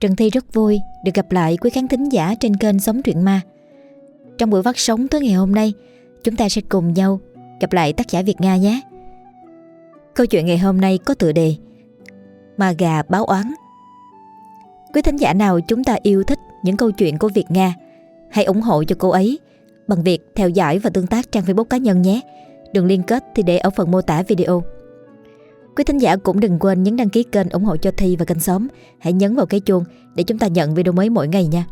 Trần Thi rất vui được gặp lại quý khán thính giả trên kênh Sống Truyện Ma. Trong buổi phát sóng tối ngày hôm nay, chúng ta sẽ cùng nhau gặp lại tác giả Việt Nga nhé. Câu chuyện ngày hôm nay có tựa đề Ma gà báo oán. Quý thính giả nào chúng ta yêu thích những câu chuyện của Việt Nga, hãy ủng hộ cho cô ấy bằng việc theo dõi và tương tác trang Facebook cá nhân nhé. Đường liên kết thì để ở phần mô tả video. Quý thính giả cũng đừng quên nhấn đăng ký kênh ủng hộ cho Thi và kênh Xóm. Hãy nhấn vào cái chuông để chúng ta nhận video mới mỗi ngày nha.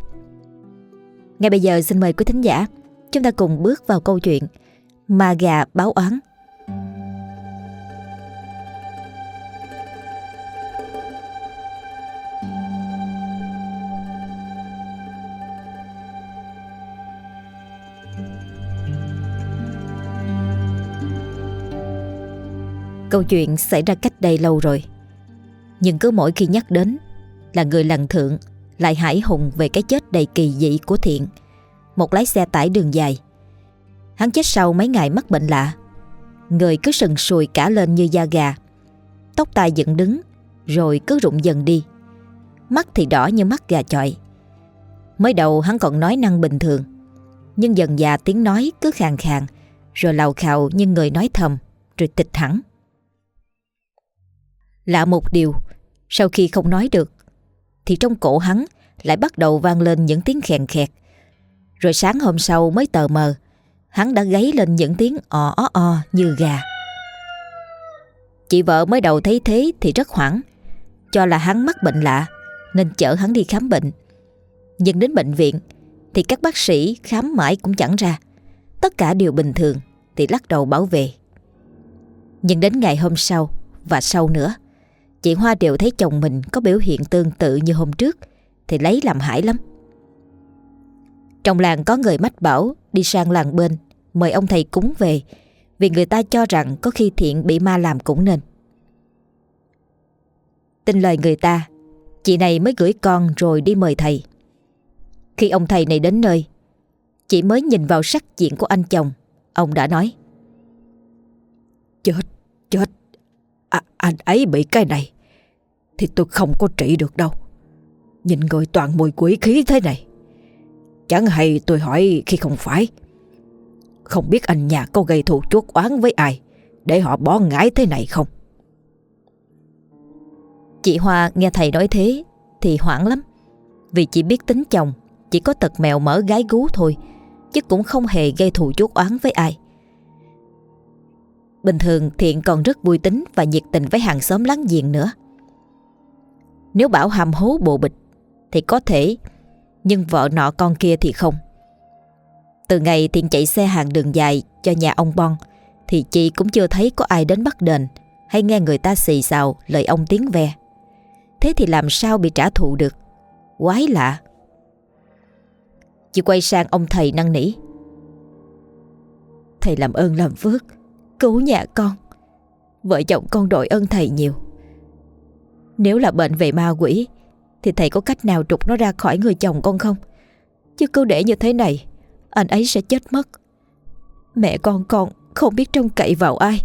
Ngay bây giờ xin mời quý thính giả, chúng ta cùng bước vào câu chuyện mà gà báo oán. Câu chuyện xảy ra cách đây lâu rồi. Nhưng cứ mỗi khi nhắc đến, Là người làng thượng Lại hải hùng về cái chết đầy kỳ dị của Thiện. Một lái xe tải đường dài. Hắn chết sau mấy ngày mắc bệnh lạ. Người cứ sần sùi cả lên như da gà. Tóc tai dựng đứng, Rồi cứ rụng dần đi. Mắt thì đỏ như mắt gà chọi. Mới đầu hắn còn nói năng bình thường, Nhưng dần già tiếng nói cứ khàn khàn, Rồi lào khào như người nói thầm, Rồi tịch hẳn. Lạ một điều, sau khi không nói được, thì trong cổ hắn lại bắt đầu vang lên những tiếng khèn khẹt. Rồi sáng hôm sau mới tờ mờ, hắn đã gáy lên những tiếng o o o như gà. Chị vợ mới đầu thấy thế thì rất hoảng, cho là hắn mắc bệnh lạ nên chở hắn đi khám bệnh. Nhưng đến bệnh viện thì các bác sĩ khám mãi cũng chẳng ra. Tất cả đều bình thường thì lắc đầu bảo vệ. Nhưng đến ngày hôm sau và sau nữa Chị Hoa đều thấy chồng mình có biểu hiện tương tự như hôm trước Thì lấy làm hại lắm. Trong làng có người mách bảo Đi sang làng bên Mời ông thầy cúng về Vì người ta cho rằng có khi thiện bị ma làm cũng nên. Tin lời người ta Chị này mới gửi con rồi đi mời thầy. Khi ông thầy này đến nơi Chị mới nhìn vào sắc diện của anh chồng Ông đã nói Chết, chết à, Anh ấy bị cái này thì tôi không có trị được đâu. Nhìn người toàn mùi quỷ khí thế này, Chẳng hay tôi hỏi khi không phải. Không biết anh nhà có gây thù chuốc oán với ai Để họ bỏ ngái thế này không? Chị Hoa nghe thầy nói thế Thì hoảng lắm. Vì chị biết tính chồng, Chỉ có tật mèo mở gái gú thôi, Chứ cũng không hề gây thù chuốc oán với ai. Bình thường Thiện còn rất vui tính Và nhiệt tình với hàng xóm láng giềng nữa nếu bảo hàm hố bộ bịch, Thì có thể, Nhưng vợ nọ con kia thì không. Từ ngày Thiện chạy xe hàng đường dài Cho nhà ông Bon, Thì chị cũng chưa thấy có ai đến bắt đền Hay nghe người ta xì xào lời ông tiếng ve. Thế thì làm sao bị trả thù được? Quái lạ. Chị quay sang ông thầy năn nỉ. Thầy làm ơn làm phước, Cứu nhà con. Vợ chồng con đội ơn thầy nhiều nếu là bệnh về ma quỷ, Thì thầy có cách nào trục nó ra khỏi người chồng con không? Chứ cứ để như thế này, Anh ấy sẽ chết mất. Mẹ con con không biết trông cậy vào ai.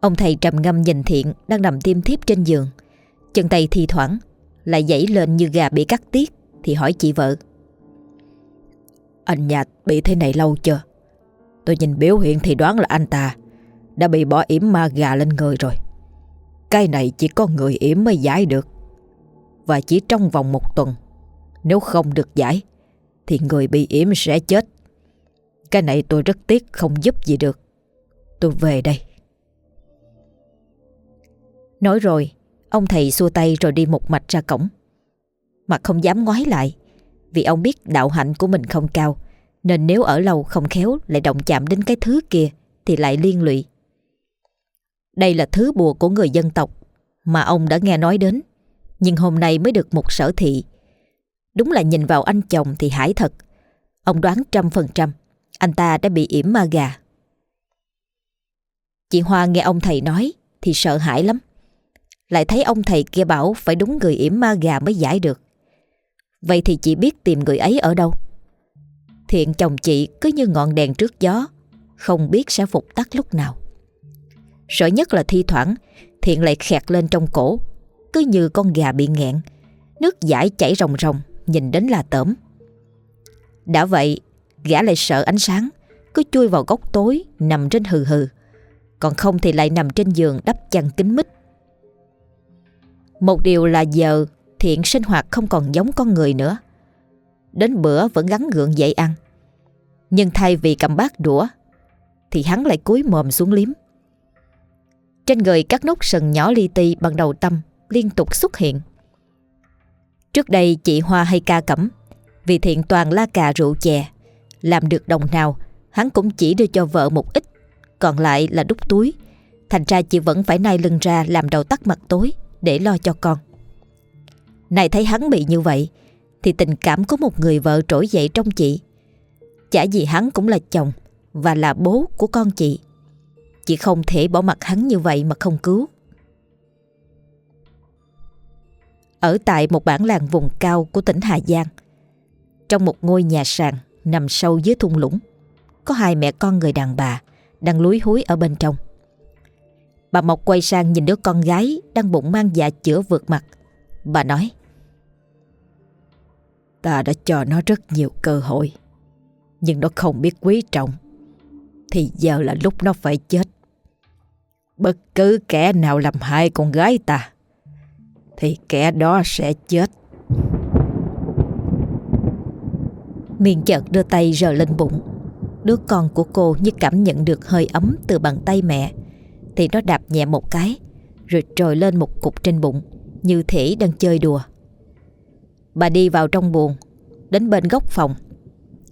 Ông thầy trầm ngâm nhìn thiện Đang nằm tiêm thiếp trên giường. Chân tay thì thoảng Lại dãy lên như gà bị cắt tiết, Thì hỏi chị vợ. Anh Nhạc bị thế này lâu chưa? Tôi nhìn biểu hiện thì đoán là anh ta Đã bị bỏ yểm ma gà lên người rồi cái này chỉ có người yểm mới giải được. Và chỉ trong vòng một tuần, Nếu không được giải, Thì người bị yểm sẽ chết. Cái này tôi rất tiếc, không giúp gì được. Tôi về đây. Nói rồi, Ông thầy xua tay rồi đi một mạch ra cổng. Mà không dám ngoái lại, Vì ông biết đạo hạnh của mình không cao, Nên nếu ở lâu không khéo Lại động chạm đến cái thứ kia Thì lại liên lụy đây là thứ bùa của người dân tộc mà ông đã nghe nói đến, nhưng hôm nay mới được một sở thị. Đúng là nhìn vào anh chồng thì hải thật. Ông đoán trăm phần trăm, anh ta đã bị yểm ma gà. Chị Hoa nghe ông thầy nói thì sợ hãi lắm. Lại thấy ông thầy kia bảo phải đúng người yểm ma gà mới giải được. Vậy thì chị biết tìm người ấy ở đâu? Thiện chồng chị cứ như ngọn đèn trước gió, không biết sẽ phục tắt lúc nào. Sợ nhất là thi thoảng, Thiện lại khẹt lên trong cổ. Cứ như con gà bị nghẹn, Nước giải chảy ròng ròng, Nhìn đến là tởm. Đã vậy, gã lại sợ ánh sáng, Cứ chui vào góc tối, Nằm trên hừ hừ. Còn không thì lại nằm trên giường đắp chăn kín mít. Một điều là giờ, Thiện sinh hoạt không còn giống con người nữa. Đến bữa vẫn gắn gượng dậy ăn. Nhưng thay vì cầm bát đũa, Thì hắn lại cúi mồm xuống liếm. Trên người các nốt sần nhỏ li ti bằng đầu tâm Liên tục xuất hiện. Trước đây chị Hoa hay ca cẩm, Vì thiện toàn la cà rượu chè, Làm được đồng nào, Hắn cũng chỉ đưa cho vợ một ít, Còn lại là đút túi. Thành ra chị vẫn phải nay lưng ra làm đầu tắt mặt tối Để lo cho con. Này thấy hắn bị như vậy, Thì tình cảm của một người vợ trỗi dậy trong chị. Chả gì hắn cũng là chồng Và là bố của con chị. Chị không thể bỏ mặt hắn như vậy mà không cứu. Ở tại một bản làng vùng cao của tỉnh Hà Giang, Trong một ngôi nhà sàn nằm sâu dưới thung lũng, Có hai mẹ con người đàn bà Đang lúi húi ở bên trong. Bà Mộc quay sang nhìn đứa con gái Đang bụng mang dạ chữa vượt mặt. Bà nói, Ta đã cho nó rất nhiều cơ hội, Nhưng nó không biết quý trọng, Thì giờ là lúc nó phải chết. Bất cứ kẻ nào làm hại con gái ta, Thì kẻ đó sẽ chết. Miền chợt đưa tay rờ lên bụng. Đứa con của cô như cảm nhận được hơi ấm từ bàn tay mẹ, Thì nó đạp nhẹ một cái, Rồi trồi lên một cục trên bụng, Như thể đang chơi đùa. Bà đi vào trong buồng, Đến bên góc phòng.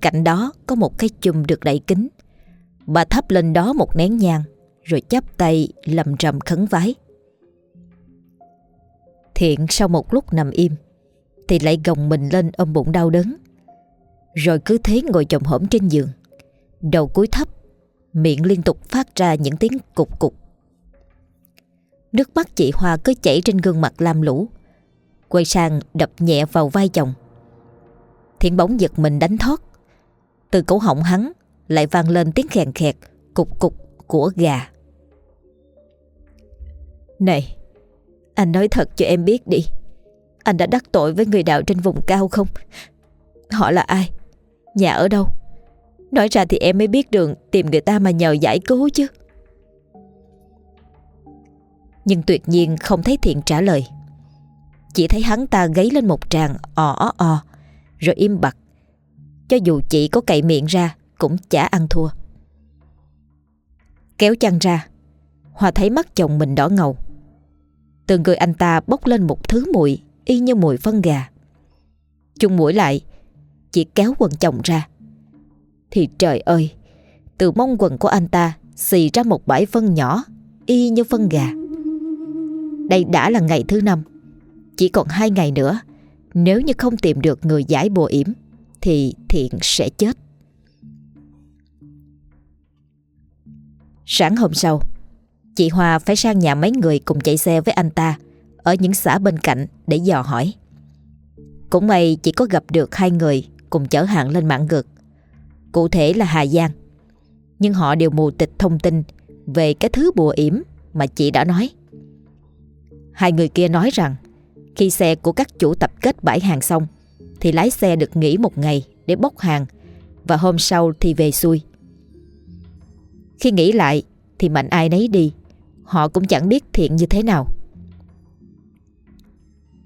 Cạnh đó có một cái chùm được đậy kính Bà thắp lên đó một nén nhang. Rồi chắp tay lầm rầm khấn vái. Thiện sau một lúc nằm im, Thì lại gồng mình lên ôm bụng đau đớn. Rồi cứ thế ngồi chồng hổm trên giường, Đầu cúi thấp, Miệng liên tục phát ra những tiếng cục cục. Nước mắt chị Hoa cứ chảy trên gương mặt lam lũ, Quay sang đập nhẹ vào vai chồng. Thiện bỗng giật mình đánh thoát, Từ cổ họng hắn Lại vang lên tiếng khèn khẹt, Cục cục của gà. Này, Anh nói thật cho em biết đi. Anh đã đắc tội với người đạo trên vùng cao không? Họ là ai? Nhà ở đâu? Nói ra thì em mới biết đường Tìm người ta mà nhờ giải cứu chứ. Nhưng tuyệt nhiên không thấy Thiện trả lời. Chỉ thấy hắn ta gáy lên một tràng ò ó o, Rồi im bặt. Cho dù chị có cậy miệng ra, Cũng chả ăn thua. Kéo chăn ra hòa thấy mắt chồng mình đỏ ngầu. Từ người anh ta bốc lên một thứ mùi Y như mùi phân gà. Chung mũi lại Chị kéo quần chồng ra. Thì trời ơi, Từ mông quần của anh ta Xì ra một bãi phân nhỏ, Y như phân gà. Đây đã là ngày thứ năm, Chỉ còn hai ngày nữa. Nếu như không tìm được người giải bùa yểm, Thì Thiện sẽ chết. Sáng hôm sau Chị Hoa phải sang nhà mấy người cùng chạy xe với anh ta, Ở những xã bên cạnh để dò hỏi. Cũng may chỉ có gặp được hai người Cùng chở hàng lên mạng ngược. Cụ thể là Hà Giang. Nhưng họ đều mù tịch thông tin Về cái thứ bùa yểm Mà chị đã nói. Hai người kia nói rằng, Khi xe của các chủ tập kết bãi hàng xong, Thì lái xe được nghỉ một ngày Để bốc hàng Và hôm sau thì về xuôi. Khi nghĩ lại Thì mạnh ai nấy đi. Họ cũng chẳng biết thiện như thế nào.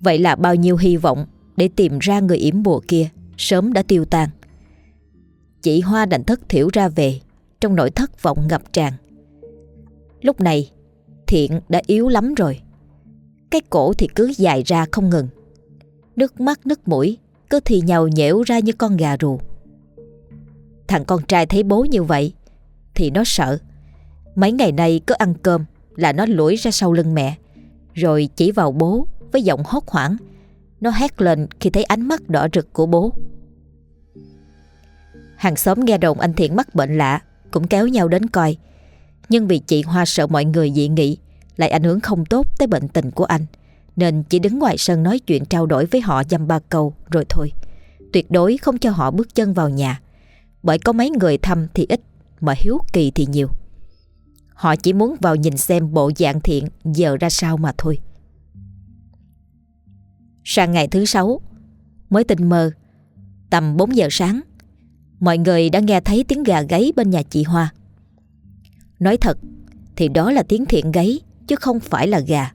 Vậy là bao nhiêu hy vọng Để tìm ra người yểm bùa kia Sớm đã tiêu tan. Chị Hoa đành thất thiểu ra về, Trong nỗi thất vọng ngập tràn. Lúc này, Thiện đã yếu lắm rồi. Cái cổ thì cứ dài ra không ngừng. Nước mắt, nước mũi Cứ thì nhào nhẽo ra như con gà rù. Thằng con trai thấy bố như vậy Thì nó sợ. Mấy ngày nay cứ ăn cơm là nó lủi ra sau lưng mẹ. Rồi chỉ vào bố với giọng hốt hoảng. Nó hét lên khi thấy ánh mắt đỏ rực của bố. Hàng xóm nghe đồn anh Thiện mắc bệnh lạ, Cũng kéo nhau đến coi. Nhưng vì chị Hoa sợ mọi người dị nghị, Lại ảnh hưởng không tốt tới bệnh tình của anh, Nên chỉ đứng ngoài sân nói chuyện trao đổi với họ dăm ba câu rồi thôi. Tuyệt đối không cho họ bước chân vào nhà, Bởi có mấy người thăm thì ít, Mà hiếu kỳ thì nhiều. Họ chỉ muốn vào nhìn xem bộ dạng thiện giờ ra sao mà thôi. Sang ngày thứ sáu, Mới tình mơ, Tầm 4 giờ sáng, Mọi người đã nghe thấy tiếng gà gáy bên nhà chị Hoa. Nói thật, Thì đó là tiếng thiện gáy, Chứ không phải là gà.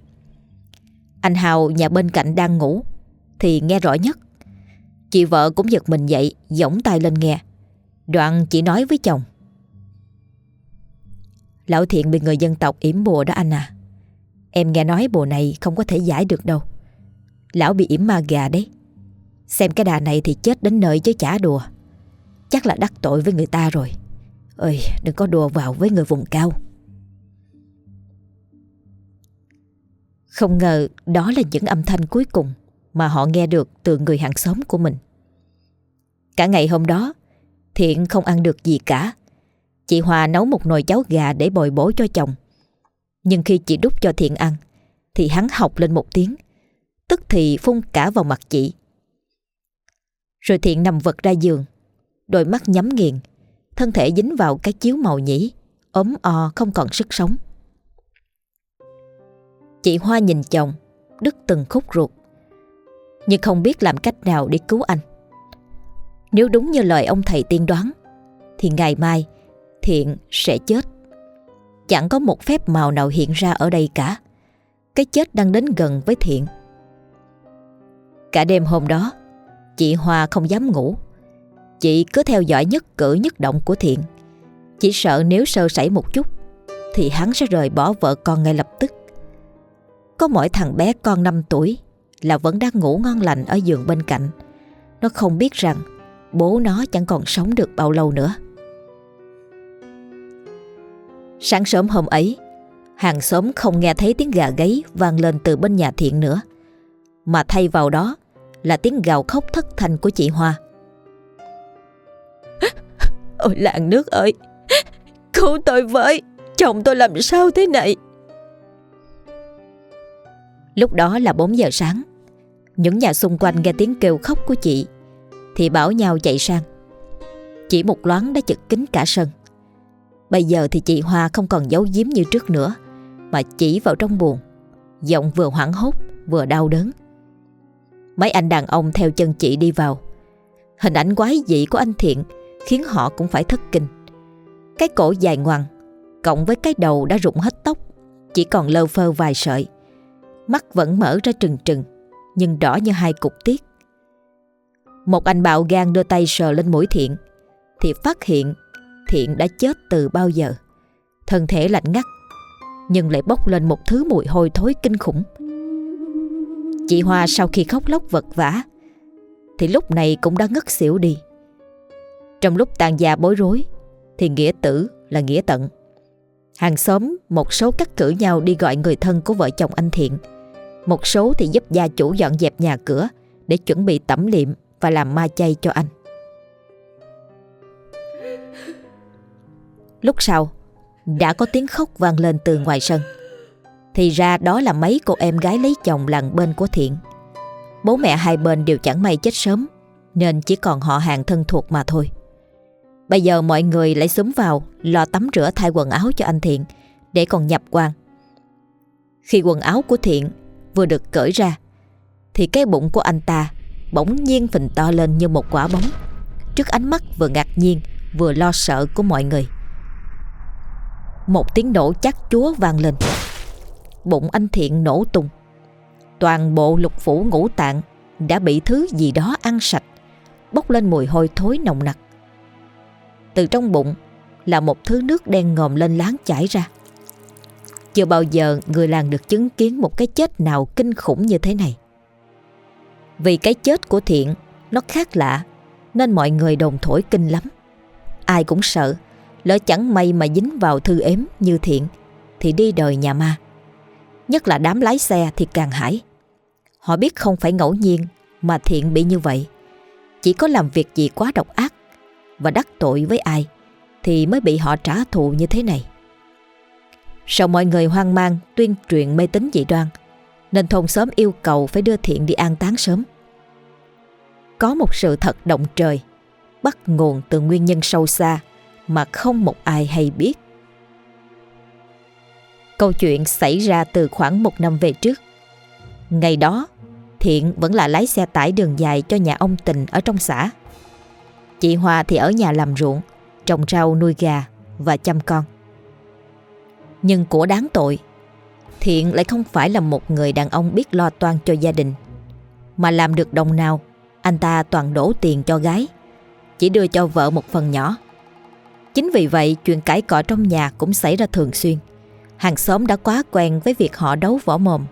Anh Hào nhà bên cạnh đang ngủ, Thì nghe rõ nhất. Chị vợ cũng giật mình dậy, Giỏng tay lên nghe. Đoạn chị nói với chồng. Lão thiện bị người dân tộc yểm bùa đó anh à. Em nghe nói bùa này không có thể giải được đâu. Lão bị yểm ma gà đấy. Xem cái đà này thì chết đến nơi chứ chả đùa. Chắc là đắc tội với người ta rồi. Ơi, đừng có đùa vào với người vùng cao. Không ngờ đó là những âm thanh cuối cùng Mà họ nghe được từ người hàng xóm của mình. Cả ngày hôm đó, Thiện không ăn được gì cả. Chị Hòa nấu một nồi cháo gà để bồi bổ cho chồng. Nhưng khi chị đút cho Thiện ăn, Thì hắn học lên một tiếng. Tức thì phun cả vào mặt chị. Rồi Thiện nằm vật ra giường, Đôi mắt nhắm nghiền, Thân thể dính vào cái chiếu màu nhĩ, ốm o, không còn sức sống. Chị Hoa nhìn chồng, Đứt từng khúc ruột, Nhưng không biết làm cách nào để cứu anh. Nếu đúng như lời ông thầy tiên đoán, Thì ngày mai Thiện sẽ chết. Chẳng có một phép màu nào hiện ra ở đây cả. Cái chết đang đến gần với Thiện. Cả đêm hôm đó, Chị Hoa không dám ngủ. Chị cứ theo dõi nhất cử nhất động của Thiện. Chỉ sợ nếu sơ sẩy một chút, Thì hắn sẽ rời bỏ vợ con ngay lập tức. Có mỗi thằng bé con 5 tuổi Là vẫn đang ngủ ngon lành ở giường bên cạnh. Nó không biết rằng Bố nó chẳng còn sống được bao lâu nữa. Sáng sớm hôm ấy Hàng xóm không nghe thấy tiếng gà gáy vang lên từ bên nhà thiện nữa. Mà thay vào đó là tiếng gào khóc thất thanh của chị Hoa. Ôi làng nước ơi Cứu tôi với Chồng tôi làm sao thế này? Lúc đó là 4 giờ sáng. Những nhà xung quanh nghe tiếng kêu khóc của chị Thì bảo nhau chạy sang. Chỉ một loáng đã chật kín cả sân Bây giờ thì chị Hoa không còn giấu giếm như trước nữa, Mà chỉ vào trong buồn. Giọng vừa hoảng hốt, vừa đau đớn. Mấy anh đàn ông theo chân chị đi vào. Hình ảnh quái dị của anh Thiện Khiến họ cũng phải thất kinh. Cái cổ dài ngoằng, Cộng với cái đầu đã rụng hết tóc, Chỉ còn lơ phơ vài sợi. Mắt vẫn mở ra trừng trừng, Nhưng đỏ như hai cục tiết. Một anh bạo gan đưa tay sờ lên mũi Thiện, Thì phát hiện Thiện đã chết từ bao giờ. Thân thể lạnh ngắt, Nhưng lại bốc lên một thứ mùi hôi thối kinh khủng. Chị Hoa sau khi khóc lóc vật vã, Thì lúc này cũng đã ngất xỉu đi. Trong lúc tàn già bối rối, Thì nghĩa tử là nghĩa tận. Hàng xóm, một số cắt cử nhau đi gọi người thân của vợ chồng anh Thiện. Một số thì giúp gia chủ dọn dẹp nhà cửa Để chuẩn bị tẩm liệm và làm ma chay cho anh. Lúc sau, Đã có tiếng khóc vang lên từ ngoài sân. Thì ra đó là mấy cô em gái lấy chồng làng bên của Thiện. Bố mẹ hai bên đều chẳng may chết sớm, Nên chỉ còn họ hàng thân thuộc mà thôi. Bây giờ mọi người lại xúm vào, Lo tắm rửa thay quần áo cho anh Thiện, Để còn nhập quan Khi quần áo của Thiện Vừa được cởi ra, Thì cái bụng của anh ta Bỗng nhiên phình to lên như một quả bóng. Trước ánh mắt vừa ngạc nhiên, Vừa lo sợ của mọi người một tiếng nổ chắc chúa vang lên. Bụng anh Thiện nổ tung. Toàn bộ lục phủ ngũ tạng Đã bị thứ gì đó ăn sạch, Bốc lên mùi hôi thối nồng nặc. Từ trong bụng Là một thứ nước đen ngòm lên láng chảy ra. Chưa bao giờ người làng được chứng kiến Một cái chết nào kinh khủng như thế này. Vì cái chết của Thiện, Nó khác lạ, Nên mọi người đồn thổi kinh lắm. Ai cũng sợ Lỡ chẳng may mà dính vào thư ếm như thiện, Thì đi đời nhà ma. Nhất là đám lái xe thì càng hãi. Họ biết không phải ngẫu nhiên Mà thiện bị như vậy. Chỉ có làm việc gì quá độc ác Và đắc tội với ai Thì mới bị họ trả thù như thế này. Sau mọi người hoang mang Tuyên truyền mê tín dị đoan, Nên thôn xóm yêu cầu phải đưa thiện đi an táng sớm. Có một sự thật động trời, Bắt nguồn từ nguyên nhân sâu xa mà không một ai hay biết. Câu chuyện xảy ra từ khoảng một năm về trước. Ngày đó, Thiện vẫn là lái xe tải đường dài cho nhà ông Tình ở trong xã. Chị Hoa thì ở nhà làm ruộng, trồng rau nuôi gà và chăm con. Nhưng của đáng tội, Thiện lại không phải là một người đàn ông biết lo toan cho gia đình. Mà làm được đồng nào, anh ta toàn đổ tiền cho gái, chỉ đưa cho vợ một phần nhỏ. Chính vì vậy chuyện cãi cọ trong nhà cũng xảy ra thường xuyên. Hàng xóm đã quá quen với việc họ đấu võ mồm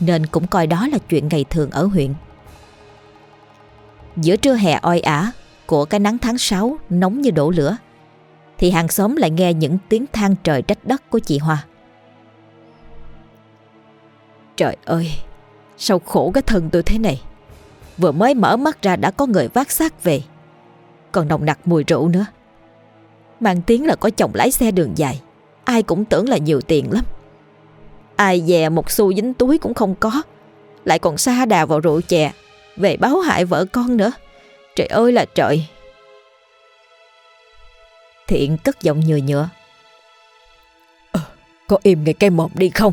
nên cũng coi đó là chuyện ngày thường ở huyện. Giữa trưa hè oi ả của cái nắng tháng 6 nóng như đổ lửa thì hàng xóm lại nghe những tiếng than trời trách đất của chị Hoa. Trời ơi, sao khổ cái thân tôi thế này. Vừa mới mở mắt ra đã có người vác xác về. Còn nồng nặc mùi rượu nữa. Mang tiếng là có chồng lái xe đường dài. Ai cũng tưởng là nhiều tiền lắm. Ai dè một xu dính túi cũng không có. Lại còn xa đà vào rượu chè Về báo hại vợ con nữa. Trời ơi là trời. Thiện cất giọng nhừa nhựa. Ờ, Có im nghe cái mồm đi không?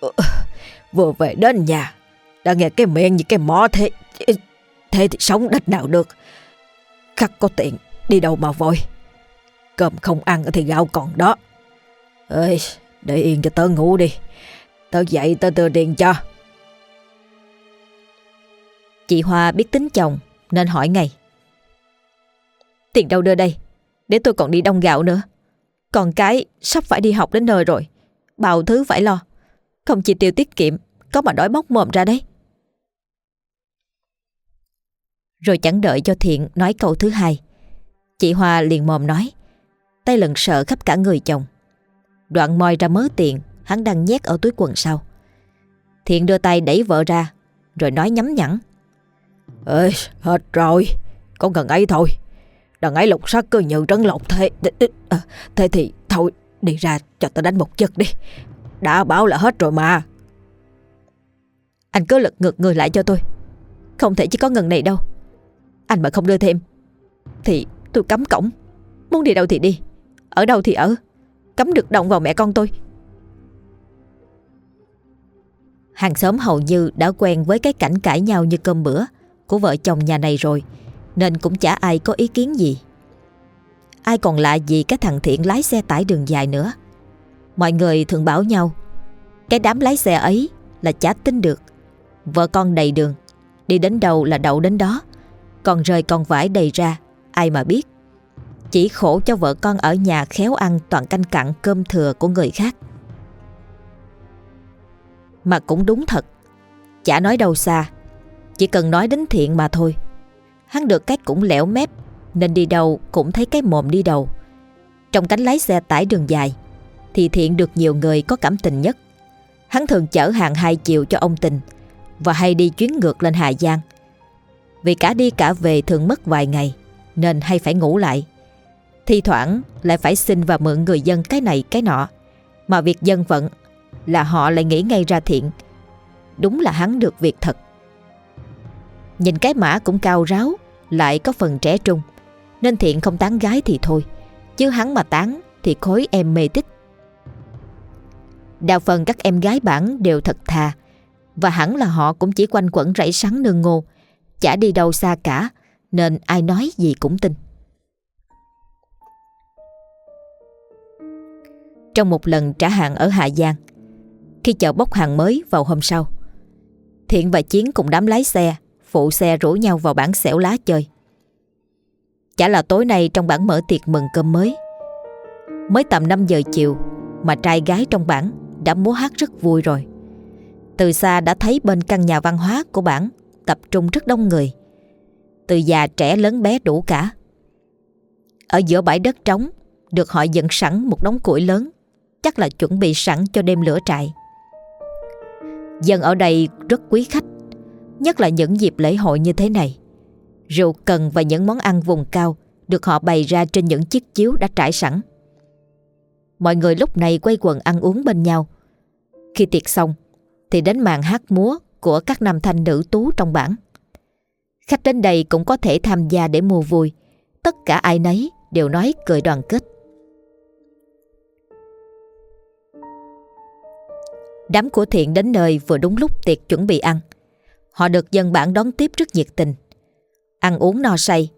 Ờ, Vừa về đến nhà Đã nghe cái miệng như cái mỏ thế Thế thì sống đất nào được? Khắc có tiền Đi đâu mà vội? Cơm không ăn thì gạo còn đó. Ơi để yên cho tớ ngủ đi. Tớ dậy tớ đưa tiền cho. Chị Hoa biết tính chồng, Nên hỏi ngay. Tiền đâu đưa đây? Để tôi còn đi đông gạo nữa. Còn cái, sắp phải đi học đến nơi rồi. Bao thứ phải lo. Không chi tiêu tiết kiệm, Có mà đói bóc mồm ra đấy. Rồi chẳng đợi cho Thiện nói câu thứ hai, Chị Hoa liền mồm nói. Tay lần sợ khắp cả người chồng. Đoạn moi ra mớ tiền Hắn đang nhét ở túi quần sau. Thiện đưa tay đẩy vợ ra Rồi nói nhắm nhẵn. Ê hết rồi Con cần ấy thôi. Đằng ấy lục sắc cơ như trấn lộc thế à, Thế thì thôi Đi ra cho tao đánh một chất đi. Đã bảo là hết rồi mà. Anh cứ lật ngược người lại cho tôi. Không thể chỉ có ngần này đâu. Anh mà không đưa thêm Thì tôi cấm cổng. Muốn đi đâu thì đi ở đâu thì ở Cấm được động vào mẹ con tôi Hàng xóm hầu như đã quen với cái cảnh cãi nhau như cơm bữa của vợ chồng nhà này rồi nên cũng chả ai có ý kiến gì. Ai còn lạ gì cái thằng Thiện lái xe tải đường dài nữa. Mọi người thường bảo nhau cái đám lái xe ấy là chả tin được. Vợ con đầy đường, đi đến đâu là đậu đến đó. Còn rời con vải đầy ra, ai mà biết. Chỉ khổ cho vợ con ở nhà khéo ăn toàn canh cặn cơm thừa của người khác. Mà cũng đúng thật, chả nói đâu xa, chỉ cần nói đến thiện mà thôi. Hắn được cách cũng lẻo mép, nên đi đâu cũng thấy cái mồm đi đầu. Trong cánh lái xe tải đường dài, thì thiện được nhiều người có cảm tình nhất. Hắn thường chở hàng hai chiều cho ông tình và hay đi chuyến ngược lên Hà Giang. Vì cả đi cả về thường mất vài ngày, nên hay phải ngủ lại. Thi thoảng lại phải xin và mượn người dân cái này, cái nọ. Mà việc dân vận là họ lại nghĩ ngay ra thiện. Đúng là hắn được việc thật. Nhìn cái mã cũng cao ráo, Lại có phần trẻ trung. Nên thiện không tán gái thì thôi, Chứ hắn mà tán thì khối em mê tích. Đa phần các em gái bản đều thật thà, Và hẳn là họ cũng chỉ quanh quẩn rẫy sắn nương ngô, Chả đi đâu xa cả, Nên ai nói gì cũng tin. Trong một lần trả hàng ở Hà Giang. Khi chợ bốc hàng mới vào hôm sau, Thiện và Chiến cùng đám lái xe, phụ xe rủ nhau vào bản xẻo lá chơi. Chả là tối nay trong bản mở tiệc mừng cơm mới. Mới tầm 5 giờ chiều mà trai gái trong bản đã múa hát rất vui rồi. Từ xa đã thấy bên căn nhà văn hóa của bản tập trung rất đông người. Từ già trẻ lớn bé đủ cả. Ở giữa bãi đất trống được họ dựng sẵn một đống củi lớn chắc là chuẩn bị sẵn cho đêm lửa trại. Dân ở đây rất quý khách, nhất là những dịp lễ hội như thế này. Rượu cần và những món ăn vùng cao được họ bày ra trên những chiếc chiếu đã trải sẵn. Mọi người lúc này quay quần ăn uống bên nhau. Khi tiệc xong thì đến màn hát múa của các nam thanh nữ tú trong bản. Khách đến đây cũng có thể tham gia để mua vui. Tất cả ai nấy đều nói cười đoàn kết. Đám của Thiện đến nơi vừa đúng lúc tiệc chuẩn bị ăn. Họ được dân bản đón tiếp rất nhiệt tình. Ăn uống no say,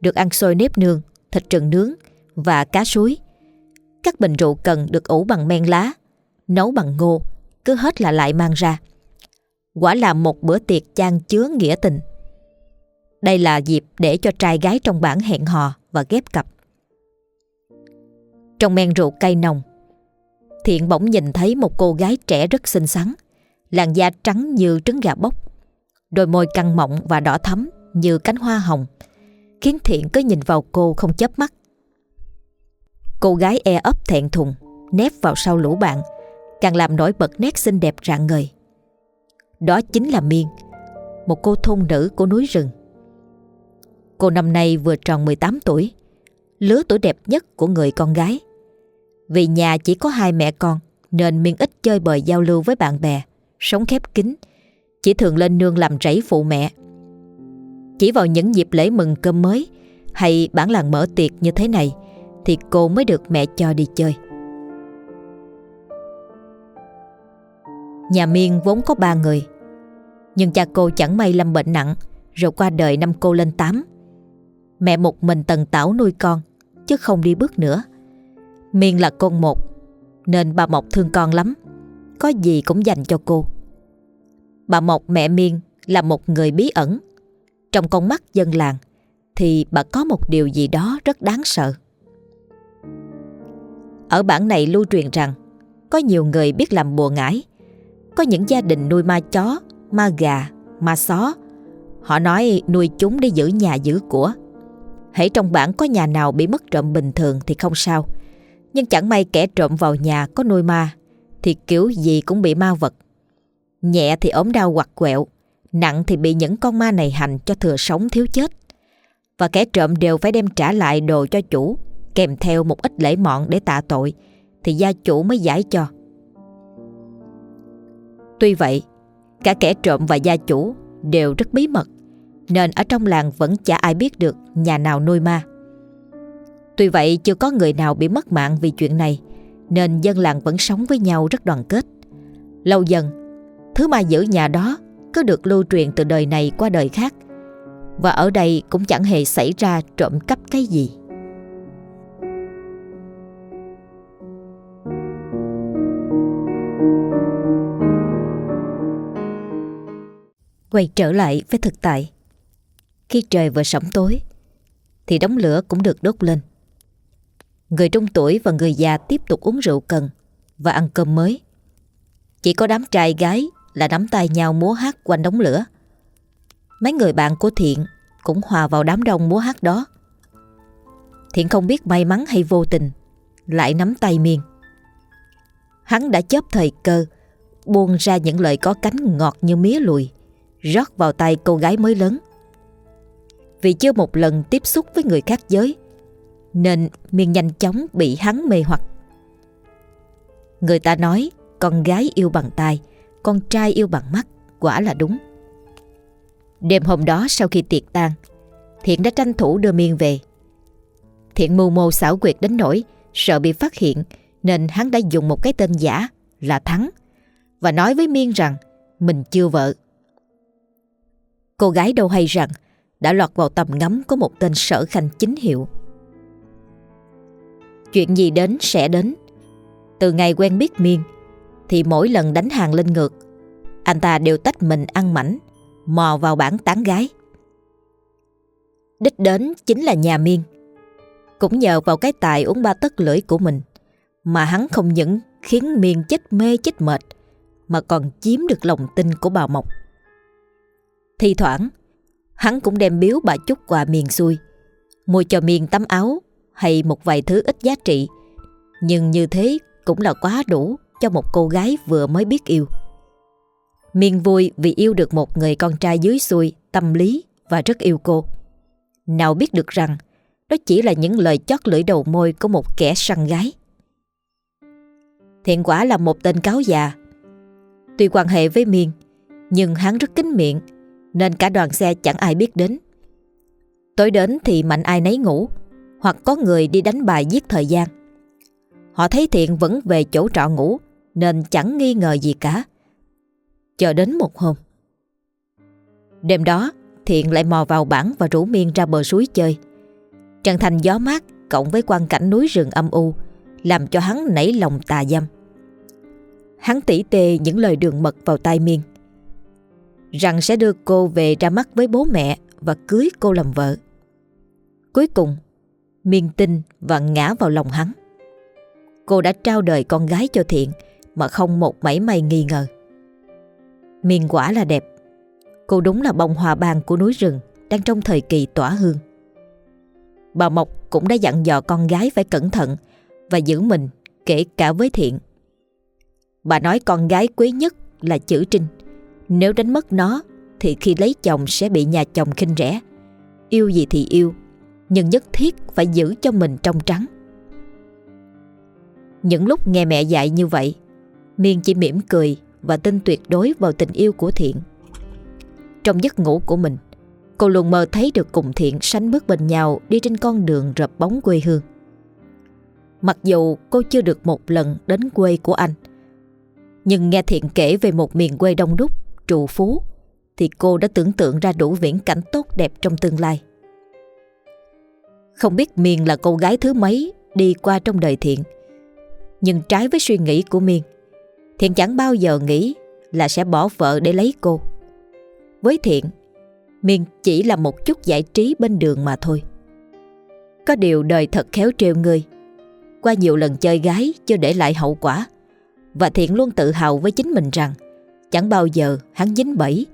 được ăn xôi nếp nương, thịt trừng nướng và cá suối. Các bình rượu cần được ủ bằng men lá, nấu bằng ngô, cứ hết là lại mang ra. Quả là một bữa tiệc chan chứa nghĩa tình. Đây là dịp để cho trai gái trong bản hẹn hò và ghép cặp. Trong men rượu cay nồng, Thiện bỗng nhìn thấy một cô gái trẻ rất xinh xắn, làn da trắng như trứng gà bốc, đôi môi căng mọng và đỏ thắm như cánh hoa hồng, khiến Thiện cứ nhìn vào cô không chớp mắt. Cô gái e ấp thẹn thùng, nép vào sau lũ bạn, càng làm nổi bật nét xinh đẹp rạng ngời. Đó chính là Miên, một cô thôn nữ của núi rừng. Cô năm nay vừa tròn 18 tuổi, lứa tuổi đẹp nhất của người con gái. Vì nhà chỉ có hai mẹ con nên Miên ít chơi bời giao lưu với bạn bè, sống khép kín, chỉ thường lên nương làm rẫy phụ mẹ. Chỉ vào những dịp lễ mừng cơm mới hay bản làng mở tiệc như thế này thì cô mới được mẹ cho đi chơi. Nhà Miên vốn có ba người Nhưng cha cô chẳng may lâm bệnh nặng Rồi qua đời năm cô lên tám Mẹ một mình tần tảo nuôi con Chứ không đi bước nữa Miên là con một Nên bà Mộc thương con lắm Có gì cũng dành cho cô. Bà Mộc mẹ Miên là một người bí ẩn. Trong con mắt dân làng Thì bà có một điều gì đó rất đáng sợ. Ở bản này lưu truyền rằng Có nhiều người biết làm bùa ngải Có những gia đình nuôi ma chó, ma gà, ma só Họ nói nuôi chúng để giữ nhà giữ của. Hãy trong bản có nhà nào bị mất trộm bình thường thì không sao nhưng chẳng may kẻ trộm vào nhà có nuôi ma, Thì kiểu gì cũng bị ma vật. Nhẹ thì ốm đau hoặc quẹo, Nặng thì bị những con ma này hành cho thừa sống thiếu chết. Và kẻ trộm đều phải đem trả lại đồ cho chủ, Kèm theo một ít lễ mọn để tạ tội, Thì gia chủ mới giải cho. Tuy vậy, Cả kẻ trộm và gia chủ đều rất bí mật, Nên ở trong làng vẫn chả ai biết được nhà nào nuôi ma. Tuy vậy, chưa có người nào bị mất mạng vì chuyện này, Nên dân làng vẫn sống với nhau rất đoàn kết. Lâu dần, Thứ ma giữ nhà đó Cứ được lưu truyền từ đời này qua đời khác, Và ở đây cũng chẳng hề xảy ra trộm cắp cái gì. Quay trở lại với thực tại. Khi trời vừa sẩm tối, Thì đống lửa cũng được đốt lên. Người trung tuổi và người già tiếp tục uống rượu cần và ăn cơm mới. Chỉ có đám trai gái là nắm tay nhau múa hát quanh đống lửa. Mấy người bạn của Thiện cũng hòa vào đám đông múa hát đó. Thiện không biết may mắn hay vô tình, lại nắm tay Miên. Hắn đã chớp thời cơ, buông ra những lời có cánh ngọt như mía lùi, rót vào tay cô gái mới lớn. Vì chưa một lần tiếp xúc với người khác giới, nên Miên nhanh chóng bị hắn mê hoặc. Người ta nói Con gái yêu bằng tai, Con trai yêu bằng mắt. Quả là đúng. Đêm hôm đó sau khi tiệc tan Thiện đã tranh thủ đưa Miên về. Thiện mưu mô xảo quyệt đến nỗi Sợ bị phát hiện Nên hắn đã dùng một cái tên giả Là Thắng Và nói với Miên rằng Mình chưa vợ. Cô gái đâu hay rằng Đã lọt vào tầm ngắm của một tên sở khanh chính hiệu. Chuyện gì đến sẽ đến. Từ ngày quen biết Miên, Thì mỗi lần đánh hàng lên ngược, Anh ta đều tách mình ăn mảnh, Mò vào bản tán gái. Đích đến chính là nhà Miên. Cũng nhờ vào cái tài uống ba tất lưỡi của mình, Mà hắn không những khiến Miên chết mê chết mệt, Mà còn chiếm được lòng tin của bà Mộc. Thi thoảng, Hắn cũng đem biếu bà chút quà Miên xuôi, Mua cho Miên tấm áo hay một vài thứ ít giá trị nhưng như thế cũng là quá đủ cho một cô gái vừa mới biết yêu. Miên vui vì yêu được một người con trai dưới xuôi, tâm lý và rất yêu cô. Nào biết được rằng đó chỉ là những lời chót lưỡi đầu môi của một kẻ săn gái. Thiện quả là một tên cáo già. Tuy quan hệ với Miên, nhưng hắn rất kín miệng, nên cả đoàn xe chẳng ai biết đến. Tối đến thì mạnh ai nấy ngủ, hoặc có người đi đánh bài giết thời gian. Họ thấy Thiện vẫn về chỗ trọ ngủ nên chẳng nghi ngờ gì cả. Chờ đến một hôm. Đêm đó Thiện lại mò vào bản và rủ Miên ra bờ suối chơi Trần thành gió mát cộng với quang cảnh núi rừng âm u làm cho hắn nảy lòng tà dâm. Hắn tỉ tê những lời đường mật vào tai Miên rằng sẽ đưa cô về ra mắt với bố mẹ và cưới cô làm vợ. Cuối cùng, Miên tin và ngã vào lòng hắn. Cô đã trao đời con gái cho Thiện mà không một mảy may nghi ngờ. Miên quả là đẹp. Cô đúng là bông hoa ban của núi rừng đang trong thời kỳ tỏa hương. Bà Mộc cũng đã dặn dò con gái phải cẩn thận và giữ mình kể cả với Thiện. Bà nói con gái quý nhất là chữ Trinh. Nếu đánh mất nó thì khi lấy chồng sẽ bị nhà chồng khinh rẻ. Yêu gì thì yêu, nhưng nhất thiết phải giữ cho mình trong trắng. Những lúc nghe mẹ dạy như vậy, Miên chỉ mỉm cười và tin tuyệt đối vào tình yêu của Thiện. Trong giấc ngủ của mình, cô luôn mơ thấy được cùng Thiện sánh bước bên nhau đi trên con đường rập bóng quê hương. Mặc dù cô chưa được một lần đến quê của anh, nhưng nghe Thiện kể về một miền quê đông đúc, trụ phú, thì cô đã tưởng tượng ra đủ viễn cảnh tốt đẹp trong tương lai. Không biết Miên là cô gái thứ mấy đi qua trong đời Thiện, nhưng trái với suy nghĩ của Miên, Thiện chẳng bao giờ nghĩ là sẽ bỏ vợ để lấy cô. Với Thiện, Miên chỉ là một chút giải trí bên đường mà thôi. Có điều đời thật khéo trêu người. Qua nhiều lần chơi gái chưa để lại hậu quả. Và Thiện luôn tự hào với chính mình rằng chẳng bao giờ hắn dính bẫy.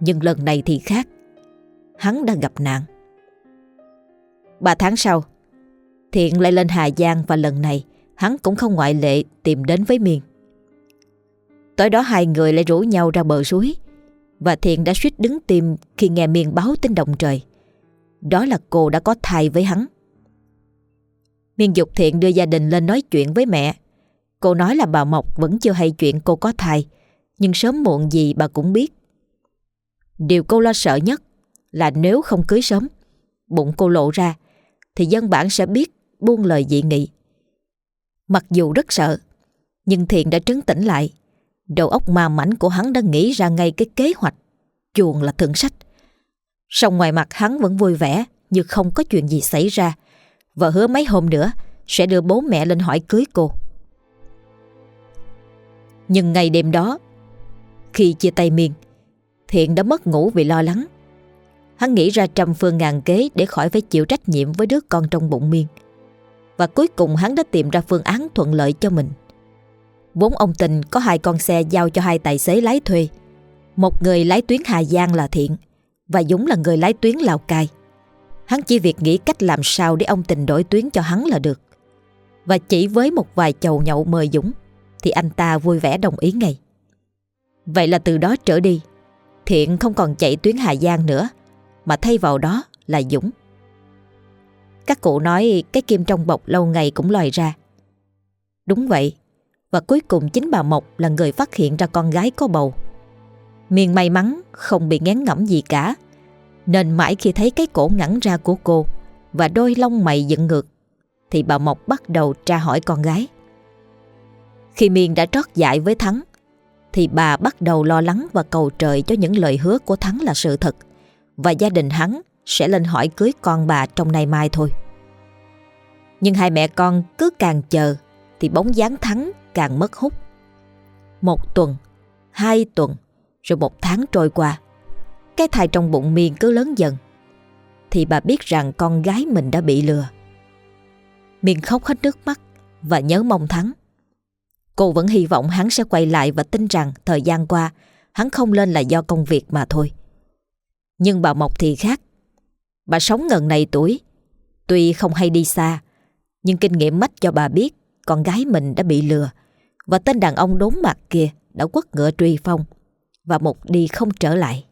Nhưng lần này thì khác. Hắn đã gặp nạn. Ba tháng sau, Thiện lại lên Hà Giang và lần này hắn cũng không ngoại lệ tìm đến với Miên. Tối đó hai người lại rủ nhau ra bờ suối và Thiện đã suýt đứng tim khi nghe Miên báo tin động trời. Đó là cô đã có thai với hắn. Miên dục Thiện đưa gia đình lên nói chuyện với mẹ. Cô nói là bà Mộc vẫn chưa hay chuyện cô có thai, nhưng sớm muộn gì bà cũng biết. Điều cô lo sợ nhất là nếu không cưới sớm, bụng cô lộ ra, thì dân bản sẽ biết buông lời dị nghị. Mặc dù rất sợ, nhưng Thiện đã trấn tĩnh lại. Đầu óc ma mảnh của hắn đã nghĩ ra ngay cái kế hoạch Chuồng là thượng sách. Song ngoài mặt hắn vẫn vui vẻ Như không có chuyện gì xảy ra. Và hứa mấy hôm nữa Sẽ đưa bố mẹ lên hỏi cưới cô. Nhưng ngày đêm đó Khi chia tay miền, Thiện đã mất ngủ vì lo lắng. Hắn nghĩ ra trăm phương ngàn kế Để khỏi phải chịu trách nhiệm với đứa con trong bụng miên Và cuối cùng hắn đã tìm ra phương án thuận lợi cho mình Vốn ông Tình có hai con xe giao cho hai tài xế lái thuê. Một người lái tuyến Hà Giang là Thiện, và Dũng là người lái tuyến Lào Cai. Hắn chỉ việc nghĩ cách làm sao để ông Tình đổi tuyến cho hắn là được. Và chỉ với một vài chầu nhậu mời Dũng, thì anh ta vui vẻ đồng ý ngay. Vậy là từ đó trở đi, Thiện không còn chạy tuyến Hà Giang nữa mà thay vào đó là Dũng. Các cụ nói cái kim trong bọc lâu ngày cũng lòi ra. Đúng vậy, và cuối cùng chính bà Mộc là người phát hiện ra con gái có bầu. Miền may mắn không bị ngán ngẩm gì cả, nên mãi khi thấy cái cổ ngắn ra của cô và đôi lông mày dựng ngược, thì bà Mộc bắt đầu tra hỏi con gái. Khi Miền đã trót dại với Thắng, thì bà bắt đầu lo lắng và cầu trời cho những lời hứa của Thắng là sự thật và gia đình hắn sẽ lên hỏi cưới con bà trong nay mai thôi. Nhưng hai mẹ con cứ càng chờ thì bóng dáng Thắng càng mất hút. Một tuần, hai tuần, rồi một tháng trôi qua. Cái thai trong bụng miên cứ lớn dần. Thì bà biết rằng con gái mình đã bị lừa. Miên khóc hết nước mắt và nhớ mong Thắng. Cô vẫn hy vọng hắn sẽ quay lại và tin rằng thời gian qua hắn không lên là do công việc mà thôi. Nhưng bà Mộc thì khác. Bà sống ngần này tuổi, tuy không hay đi xa, nhưng kinh nghiệm mách cho bà biết con gái mình đã bị lừa và tên đàn ông đốn mặt kia đã quất ngựa truy phong và một đi không trở lại.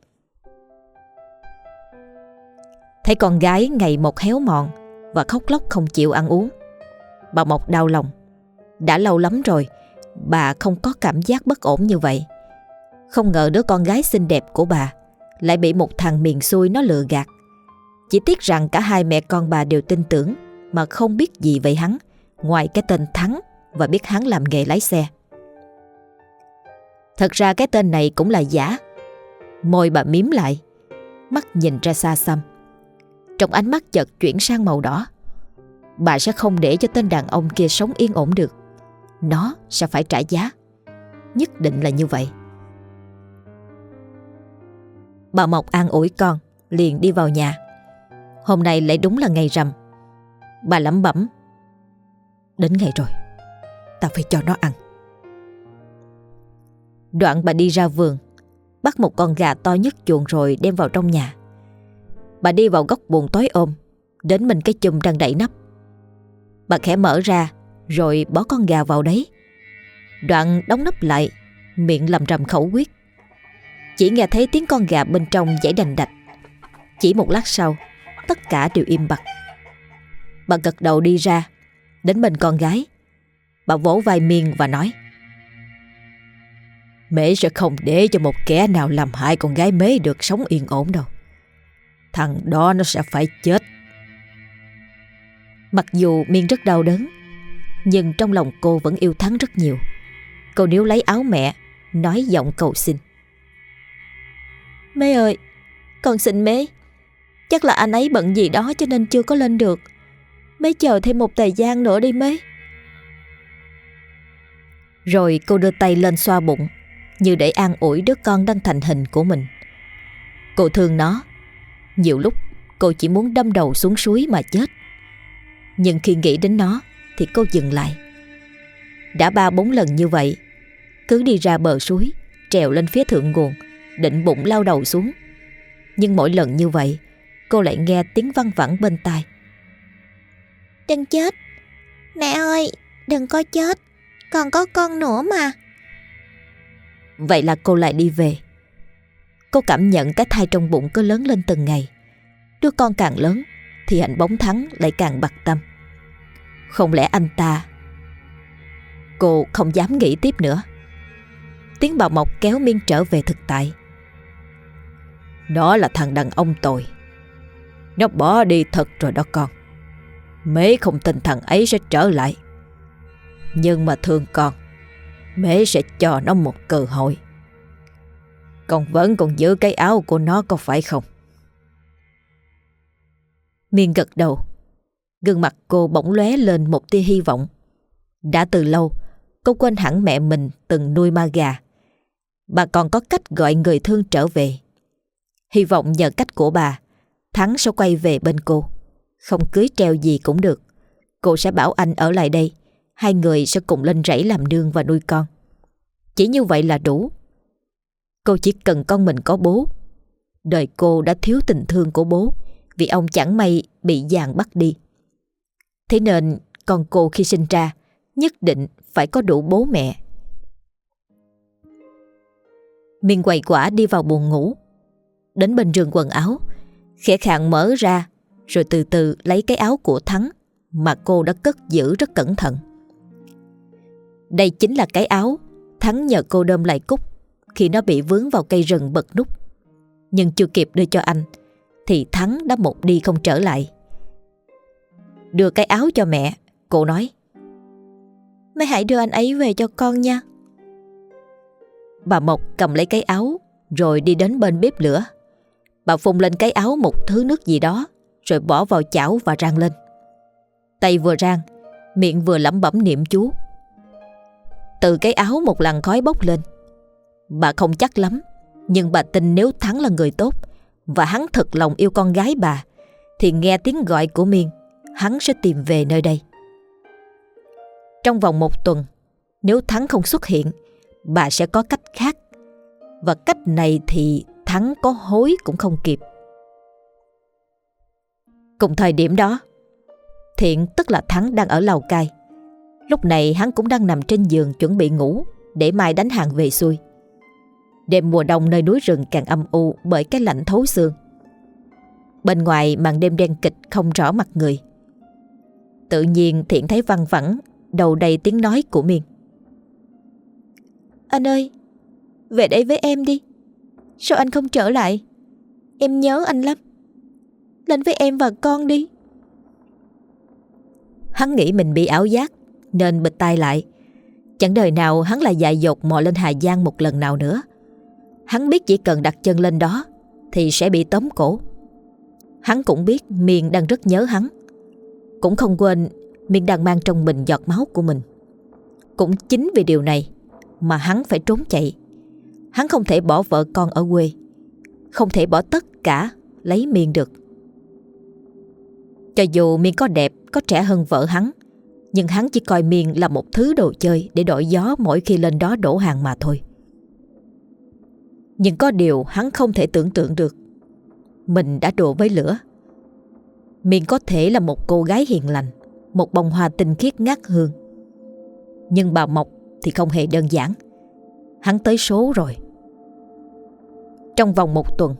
Thấy con gái ngày một héo mòn và khóc lóc không chịu ăn uống. Bà Mộc đau lòng. Đã lâu lắm rồi, bà không có cảm giác bất ổn như vậy. Không ngờ đứa con gái xinh đẹp của bà lại bị một thằng miền xuôi nó lừa gạt. Chỉ tiếc rằng cả hai mẹ con bà đều tin tưởng, mà không biết gì về hắn, ngoài cái tên Thắng và biết hắn làm nghề lái xe. Thật ra cái tên này cũng là giả. Môi bà miếm lại, Mắt nhìn ra xa xăm Trong ánh mắt chợt chuyển sang màu đỏ Bà sẽ không để cho tên đàn ông kia sống yên ổn được Nó sẽ phải trả giá Nhất định là như vậy Bà Mộc an ủi con, Liền đi vào nhà. Hôm nay lại đúng là ngày rằm. Bà lẩm bẩm, Đến ngày rồi Ta phải cho nó ăn. Đoạn bà đi ra vườn, Bắt một con gà to nhất chuồng rồi đem vào trong nhà. Bà đi vào góc buồn tối ôm, Đến mình cái chùm đang đậy nắp. Bà khẽ mở ra, Rồi bỏ con gà vào đấy. Đoạn đóng nắp lại, Miệng lầm rầm khẩu quyết. Chỉ nghe thấy tiếng con gà bên trong dãy đành đạch. Chỉ một lát sau, Tất cả đều im bặt. Bà gật đầu đi ra, Đến bên con gái. Bà vỗ vai miên và nói Mẹ sẽ không để cho một kẻ nào làm hại con gái mế được sống yên ổn đâu. Thằng đó nó sẽ phải chết. Mặc dù miên rất đau đớn, Nhưng trong lòng cô vẫn yêu Thắng rất nhiều. Cô níu lấy áo mẹ, Nói giọng cầu xin. Mê ơi, Con xin mế Chắc là anh ấy bận gì đó cho nên chưa có lên được. Mế chờ thêm một thời gian nữa đi mế Rồi cô đưa tay lên xoa bụng, Như để an ủi đứa con đang thành hình của mình. Cô thương nó. Nhiều lúc, cô chỉ muốn đâm đầu xuống suối mà chết. Nhưng khi nghĩ đến nó, Thì cô dừng lại. Đã ba bốn lần như vậy, Cứ đi ra bờ suối, Trèo lên phía thượng nguồn Định bụng lao đầu xuống. Nhưng mỗi lần như vậy Cô lại nghe tiếng văng vẳng bên tai. Đừng chết. Mẹ ơi đừng có chết. Còn có con nữa mà. Vậy là cô lại đi về. Cô cảm nhận cái thai trong bụng cứ lớn lên từng ngày. Đứa con càng lớn Thì hạnh bóng thắng lại càng bặt tâm. Không lẽ anh ta Cô không dám nghĩ tiếp nữa? Tiếng bà Mộc kéo Miên trở về thực tại đó là thằng đàn ông tồi. Nó bỏ đi thật rồi đó con. Mế không tin thằng ấy sẽ trở lại. Nhưng mà thương con, Mế sẽ cho nó một cơ hội. Con vẫn còn giữ cái áo của nó có phải không? Miên gật đầu. Gương mặt cô bỗng lóe lên một tia hy vọng. Đã từ lâu, Cô quên hẳn mẹ mình từng nuôi ma gà. Bà còn có cách gọi người thương trở về. Hy vọng nhờ cách của bà, Thắng sẽ quay về bên cô. Không cưới treo gì cũng được. Cô sẽ bảo anh ở lại đây. Hai người sẽ cùng lên rẫy làm nương và nuôi con. Chỉ như vậy là đủ. Cô chỉ cần con mình có bố. Đời cô đã thiếu tình thương của bố, Vì ông chẳng may bị giàn bắt đi. Thế nên con cô khi sinh ra, Nhất định phải có đủ bố mẹ. Miên quầy quả đi vào buồn ngủ. Đến bên rừng quần áo. Khẽ khàng mở ra, Rồi từ từ lấy cái áo của Thắng Mà cô đã cất giữ rất cẩn thận. Đây chính là cái áo Thắng nhờ cô đơm lại cúc Khi nó bị vướng vào cây rừng bật nút. Nhưng chưa kịp đưa cho anh, Thì Thắng đã một đi không trở lại. Đưa cái áo cho mẹ, Cô nói. Mẹ hãy đưa anh ấy về cho con nha. Bà Mộc cầm lấy cái áo, Rồi đi đến bên bếp lửa. Bà phun lên cái áo một thứ nước gì đó, Rồi bỏ vào chảo và rang lên. Tay vừa rang, Miệng vừa lẩm bẩm niệm chú. Từ cái áo một làn khói bốc lên, Bà không chắc lắm, Nhưng bà tin nếu Thắng là người tốt Và hắn thật lòng yêu con gái bà, Thì nghe tiếng gọi của Miên, Hắn sẽ tìm về nơi đây. Trong vòng một tuần, Nếu Thắng không xuất hiện, Bà sẽ có cách khác. Và cách này thì Thắng có hối cũng không kịp. Cùng thời điểm đó, Thiện tức là Thắng đang ở Lào Cai. Lúc này hắn cũng đang nằm trên giường chuẩn bị ngủ Để mai đánh hàng về xuôi. Đêm mùa đông nơi núi rừng càng âm u Bởi cái lạnh thấu xương. Bên ngoài màn đêm đen kịch không rõ mặt người. Tự nhiên Thiện thấy văng vẳng, Đầu đầy tiếng nói của Miên Anh ơi, Về đây với em đi. Sao anh không trở lại? Em nhớ anh lắm. Lên với em và con đi. Hắn nghĩ mình bị ảo giác, Nên bịt tai lại. Chẳng đời nào hắn lại dại dột mò lên Hà Giang một lần nào nữa. Hắn biết chỉ cần đặt chân lên đó, Thì sẽ bị tóm cổ. Hắn cũng biết Miền đang rất nhớ hắn. Cũng không quên Miền đang mang trong mình giọt máu của mình. Cũng chính vì điều này Mà hắn phải trốn chạy. Hắn không thể bỏ vợ con ở quê. Không thể bỏ tất cả, Lấy Miền được. Cho dù Miền có đẹp, Có trẻ hơn vợ hắn, Nhưng hắn chỉ coi Miền là một thứ đồ chơi Để đổi gió mỗi khi lên đó đổ hàng mà thôi. Nhưng có điều hắn không thể tưởng tượng được. Mình đã đùa với lửa. Miền có thể là một cô gái hiền lành, Một bông hoa tinh khiết ngát hương. Nhưng bà Mộc thì không hề đơn giản. Hắn tới số rồi. Trong vòng một tuần.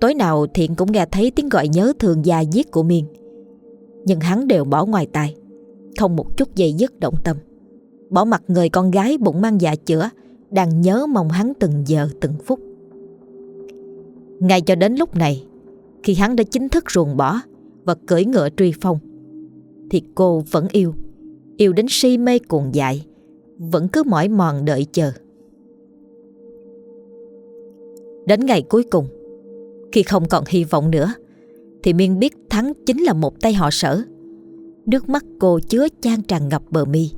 Tối nào Thiện cũng nghe thấy tiếng gọi nhớ thương gia giết của Miên. Nhưng hắn đều bỏ ngoài tai, Không một chút dây dứt động tâm. Bỏ mặt người con gái bụng mang dạ chữa, Đang nhớ mong hắn từng giờ từng phút. Ngay cho đến lúc này, Khi hắn đã chính thức ruồng bỏ Và cưỡi ngựa truy phong, Thì cô vẫn yêu. Yêu đến si mê cuồng dại, Vẫn cứ mỏi mòn đợi chờ. Đến ngày cuối cùng. Khi không còn hy vọng nữa, Thì Miên biết Thắng chính là một tay họ sở. Nước mắt cô chứa chan tràn ngập bờ mi.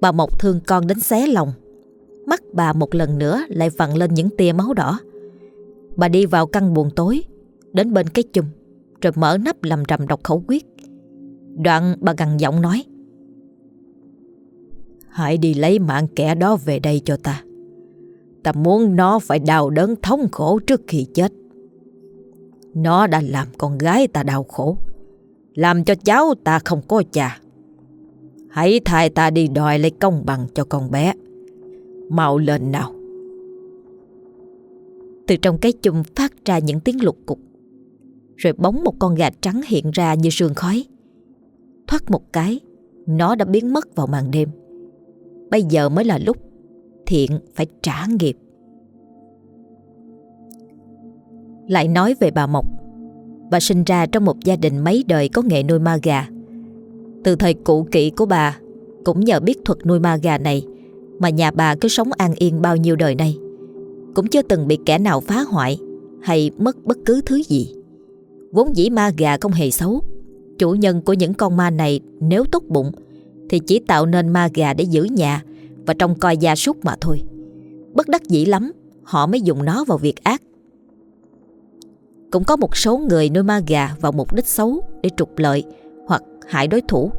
Bà Mộc thương con đến xé lòng. Mắt bà một lần nữa lại vặn lên những tia máu đỏ. Bà đi vào căn buồng tối, Đến bên cái chùm, Rồi mở nắp lầm rầm đọc khẩu quyết. Đoạn bà gằn giọng nói, Hãy đi lấy mạng kẻ đó về đây cho ta. Ta muốn nó phải đau đớn thống khổ trước khi chết. Nó đã làm con gái ta đau khổ. Làm cho cháu ta không có cha. Hãy thay ta đi đòi lấy công bằng cho con bé. Mau lên nào. Từ trong cái chùm phát ra những tiếng lục cục. Rồi bóng một con gà trắng hiện ra như sương khói. Thoát một cái, nó đã biến mất vào màn đêm. Bây giờ mới là lúc thiện phải trả nghiệp. Lại nói về bà Mộc. Bà sinh ra trong một gia đình mấy đời có nghề nuôi ma gà. Từ thời cũ kỹ của bà, Cũng nhờ biết thuật nuôi ma gà này, Mà nhà bà cứ sống an yên bao nhiêu đời nay. Cũng chưa từng bị kẻ nào phá hoại Hay mất bất cứ thứ gì. Vốn dĩ ma gà không hề xấu. Chủ nhân của những con ma này Nếu tốt bụng Thì chỉ tạo nên ma gà để giữ nhà và trông coi gia súc mà thôi. Bất đắc dĩ lắm, họ mới dùng nó vào việc ác. Cũng có một số người nuôi ma gà vào mục đích xấu để trục lợi hoặc hại đối thủ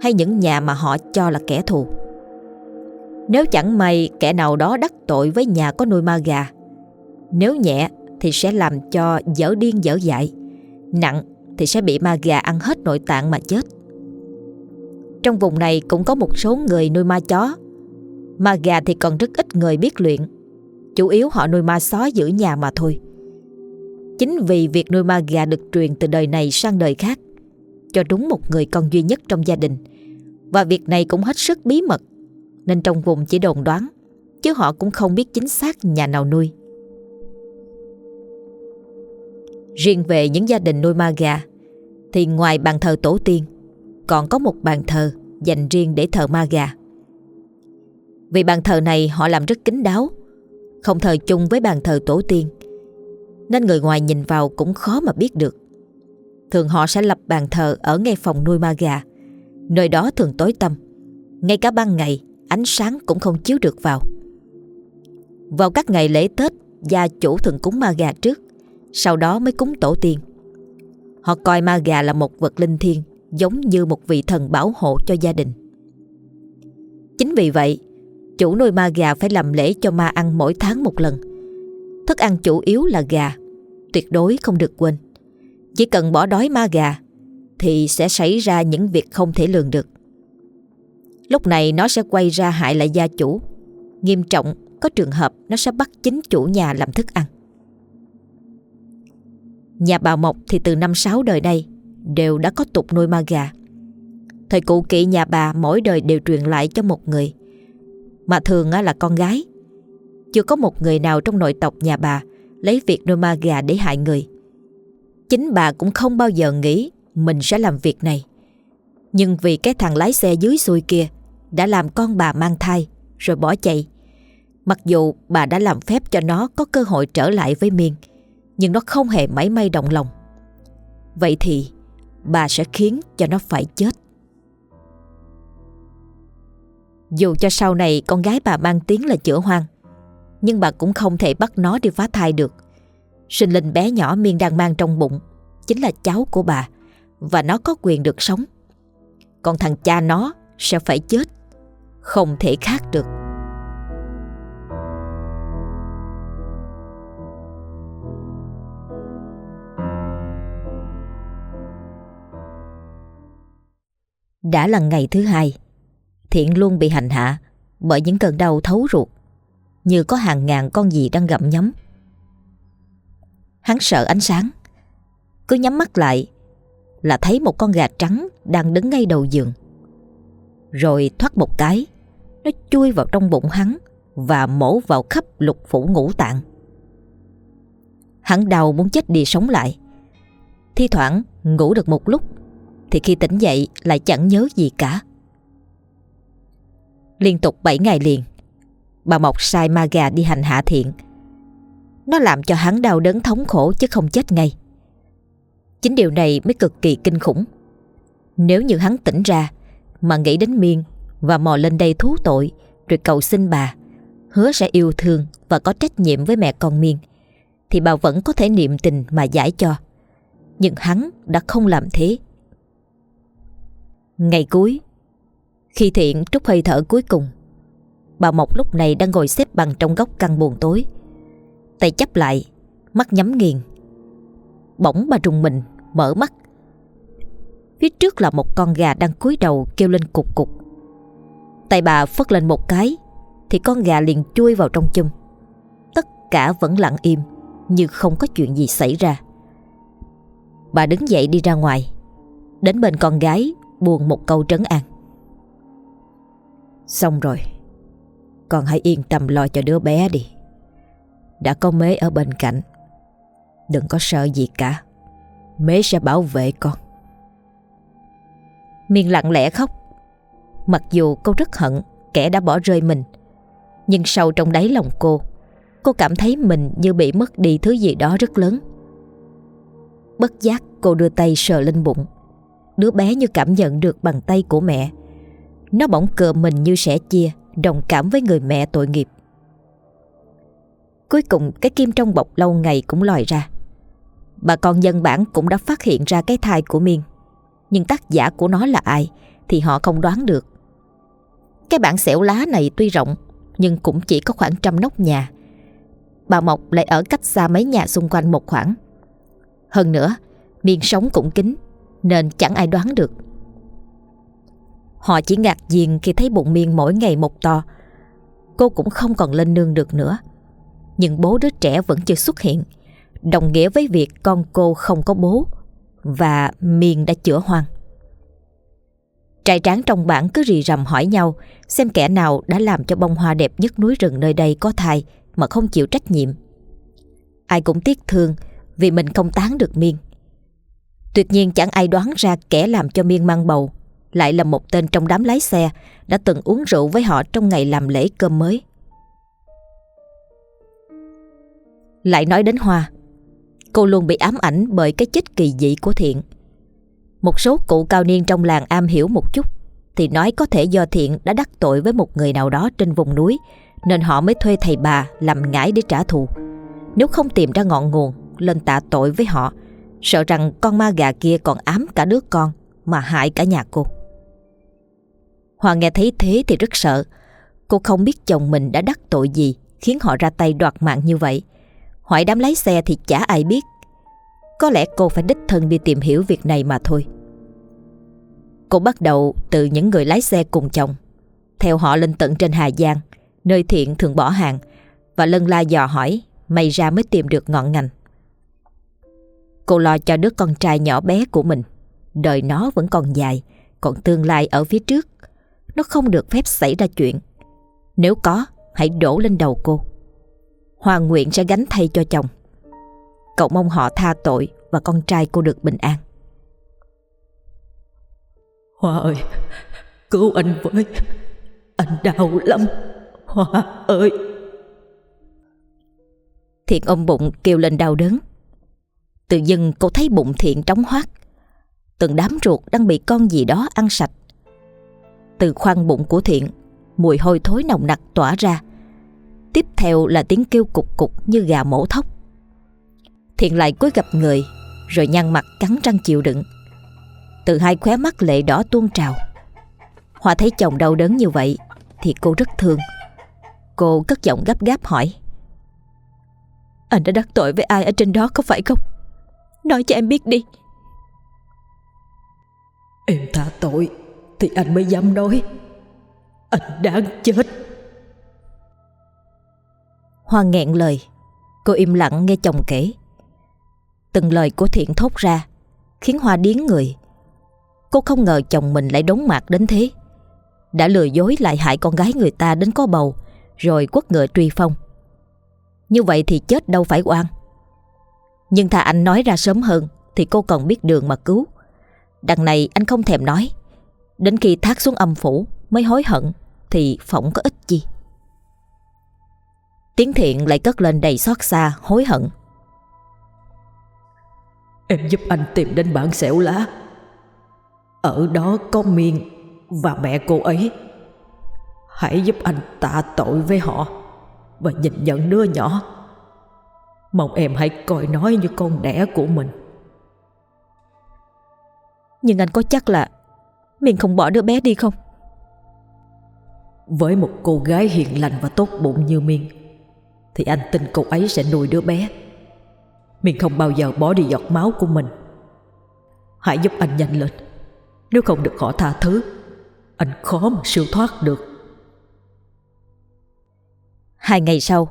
hay những nhà mà họ cho là kẻ thù. Nếu chẳng may kẻ nào đó đắc tội với nhà có nuôi ma gà, nếu nhẹ thì sẽ làm cho dở điên dở dại, nặng thì sẽ bị ma gà ăn hết nội tạng mà chết. Trong vùng này cũng có một số người nuôi ma chó Ma gà thì còn rất ít người biết luyện. Chủ yếu họ nuôi ma sói giữ nhà mà thôi. Chính vì việc nuôi ma gà được truyền từ đời này sang đời khác, Cho đúng một người con duy nhất trong gia đình. Và việc này cũng hết sức bí mật, Nên trong vùng chỉ đồn đoán, Chứ họ cũng không biết chính xác nhà nào nuôi. Riêng về những gia đình nuôi ma gà, Thì ngoài bàn thờ tổ tiên, Còn có một bàn thờ dành riêng để thờ ma gà vì bàn thờ này họ làm rất kín đáo, Không thờ chung với bàn thờ tổ tiên, Nên người ngoài nhìn vào cũng khó mà biết được. Thường họ sẽ lập bàn thờ ở ngay phòng nuôi ma gà, Nơi đó thường tối tăm, Ngay cả ban ngày Ánh sáng cũng không chiếu được vào. Vào các ngày lễ Tết, Gia chủ thường cúng ma gà trước, Sau đó mới cúng tổ tiên. Họ coi ma gà là một vật linh thiêng, Giống như một vị thần bảo hộ cho gia đình. Chính vì vậy Chủ nuôi ma gà phải làm lễ cho ma ăn mỗi tháng một lần. Thức ăn chủ yếu là gà, Tuyệt đối không được quên. Chỉ cần bỏ đói ma gà Thì sẽ xảy ra những việc không thể lường được. Lúc này nó sẽ quay ra hại lại gia chủ. Nghiêm trọng, có trường hợp nó sẽ bắt chính chủ nhà làm thức ăn. Nhà bà Mộc thì từ năm sáu đời nay Đều đã có tục nuôi ma gà. Thời cụ kỵ nhà bà mỗi đời đều truyền lại cho một người mà thường là con gái. Chưa có một người nào trong nội tộc nhà bà lấy việc nuôi ma gà để hại người. Chính bà cũng không bao giờ nghĩ mình sẽ làm việc này. Nhưng vì cái thằng lái xe dưới xuôi kia đã làm con bà mang thai rồi bỏ chạy, Mặc dù bà đã làm phép cho nó có cơ hội trở lại với Miên Nhưng nó không hề mảy may động lòng Vậy thì bà sẽ khiến cho nó phải chết dù cho sau này con gái bà mang tiếng là chữa hoang, Nhưng bà cũng không thể bắt nó đi phá thai được. Sinh linh bé nhỏ Miên đang mang trong bụng Chính là cháu của bà, Và nó có quyền được sống. Còn thằng cha nó sẽ phải chết, Không thể khác được. Đã là ngày thứ hai Thiện luôn bị hành hạ Bởi những cơn đau thấu ruột, Như có hàng ngàn con gì đang gặm nhấm. Hắn sợ ánh sáng, Cứ nhắm mắt lại Là thấy một con gà trắng Đang đứng ngay đầu giường, Rồi thoát một cái, Nó chui vào trong bụng hắn Và mổ vào khắp lục phủ ngũ tạng. Hắn đau muốn chết đi sống lại. Thi thoảng ngủ được một lúc Thì khi tỉnh dậy lại chẳng nhớ gì cả. Liên tục 7 ngày liền. Bà Mộc sai ma gà đi hành hạ thiện. Nó làm cho hắn đau đớn thống khổ chứ không chết ngay. Chính điều này mới cực kỳ kinh khủng. Nếu như hắn tỉnh ra Mà nghĩ đến miên Và mò lên đây thú tội Rồi cầu xin bà, Hứa sẽ yêu thương và có trách nhiệm với mẹ con miên, Thì bà vẫn có thể niệm tình mà giải cho. Nhưng hắn đã không làm thế. Ngày cuối khi Thiện trút hơi thở cuối cùng. Bà Mộc lúc này đang ngồi xếp bằng trong góc căn buồn tối. Tay chấp lại, Mắt nhắm nghiền. Bỗng bà trùng mình, Mở mắt. Phía trước là một con gà đang cúi đầu kêu lên cục cục. Tay bà phất lên một cái, Thì con gà liền chui vào trong chum. Tất cả vẫn lặng im, Như không có chuyện gì xảy ra. Bà đứng dậy đi ra ngoài. Đến bên con gái, Buồn một câu trấn an. Xong rồi. Con hãy yên tâm lo cho đứa bé đi. Đã có mế ở bên cạnh. Đừng có sợ gì cả. Mế sẽ bảo vệ con. Miên lặng lẽ khóc. Mặc dù cô rất hận Kẻ đã bỏ rơi mình, Nhưng sâu trong đáy lòng cô Cô cảm thấy mình như bị mất đi thứ gì đó rất lớn. Bất giác cô đưa tay sờ lên bụng. Đứa bé như cảm nhận được bằng tay của mẹ nó bỗng cờ mình như sẻ chia, Đồng cảm với người mẹ tội nghiệp. Cuối cùng, cái kim trong bọc lâu ngày cũng lòi ra. Bà con dân bản cũng đã phát hiện ra cái thai của Miên. Nhưng tác giả của nó là ai Thì họ không đoán được. Cái bản xẻo lá này tuy rộng, Nhưng cũng chỉ có khoảng trăm nóc nhà. Bà Mộc lại ở cách xa mấy nhà xung quanh một khoảng. Hơn nữa, Miên sống cũng kín, Nên chẳng ai đoán được. Họ chỉ ngạc nhiên khi thấy bụng miên mỗi ngày một to. Cô cũng không còn lên nương được nữa. Nhưng bố đứa trẻ vẫn chưa xuất hiện. Đồng nghĩa với việc con cô không có bố Và miên đã chữa hoang. Trai tráng trong bản cứ rì rầm hỏi nhau Xem kẻ nào đã làm cho bông hoa đẹp nhất núi rừng nơi đây có thai Mà không chịu trách nhiệm. Ai cũng tiếc thương Vì mình không tán được miên. Tuyệt nhiên chẳng ai đoán ra kẻ làm cho miên mang bầu lại là một tên trong đám lái xe đã từng uống rượu với họ trong ngày làm lễ cơm mới. Lại nói đến Hoa, cô luôn bị ám ảnh bởi cái chết kỳ dị của Thiện. Một số cụ cao niên trong làng am hiểu một chút thì nói có thể do Thiện đã đắc tội với một người nào đó trên vùng núi nên họ mới thuê thầy bà làm ngải để trả thù. Nếu không tìm ra ngọn nguồn lên tạ tội với họ, sợ rằng con ma gà kia còn ám cả đứa con mà hại cả nhà cô. Hoa nghe thấy thế thì rất sợ. Cô không biết chồng mình đã đắc tội gì khiến họ ra tay đoạt mạng như vậy. Hỏi đám lái xe thì chả ai biết. Có lẽ cô phải đích thân đi tìm hiểu việc này mà thôi. Cô bắt đầu từ những người lái xe cùng chồng. Theo họ lên tận trên Hà Giang, nơi thiện thường bỏ hàng, và lân la dò hỏi, may ra mới tìm được ngọn ngành. Cô lo cho đứa con trai nhỏ bé của mình, đời nó vẫn còn dài, còn tương lai ở phía trước. Nó không được phép xảy ra chuyện. Nếu có hãy đổ lên đầu cô. Hoa nguyện sẽ gánh thay cho chồng. Cậu mong họ tha tội Và con trai cô được bình an. Hoa ơi Cứu anh với. Anh đau lắm. Hoa ơi. Thiện ôm bụng kêu lên đau đớn. Tự dưng cô thấy bụng Thiện trống hoác. Từng đám ruột đang bị con gì đó ăn sạch từ khoang bụng của Thiện, Mùi hôi thối nồng nặc tỏa ra. Tiếp theo là tiếng kêu cục cục như gà mổ thóc. Thiện lại cúi gặp người, Rồi nhăn mặt cắn răng chịu đựng. Từ hai khóe mắt lệ đỏ tuôn trào. Hoa thấy chồng đau đớn như vậy, Thì cô rất thương. Cô cất giọng gấp gáp hỏi. Anh đã đắc tội với ai ở trên đó có phải không? Nói cho em biết đi. Em tha tội. Thì anh mới dám nói. Anh đáng chết. Hoa nghẹn lời. Cô im lặng nghe chồng kể. Từng lời của Thiện thốt ra, Khiến Hoa điến người. Cô không ngờ chồng mình lại đốn mặt đến thế. Đã lừa dối lại hại con gái người ta đến có bầu, Rồi quất ngựa truy phong. Như vậy thì chết đâu phải oan. Nhưng thà anh nói ra sớm hơn, Thì cô còn biết đường mà cứu. Đằng này anh không thèm nói. Đến khi thác xuống âm phủ Mới hối hận Thì phỏng có ích gì Tiếng thiện lại cất lên đầy xót xa Hối hận. Em giúp anh tìm đến bản xẻo lá. Ở đó có miên Và mẹ cô ấy. Hãy giúp anh tạ tội với họ Và nhìn nhận đứa nhỏ. Mong em hãy coi nói như con đẻ của mình. Nhưng anh có chắc là Miên không bỏ đứa bé đi không? Với một cô gái hiền lành và tốt bụng như Miên Thì anh tin cô ấy sẽ nuôi đứa bé. Miên không bao giờ bỏ đi giọt máu của mình. Hãy giúp anh nhanh lên. Nếu không được họ tha thứ Anh khó mà siêu thoát được. Hai ngày sau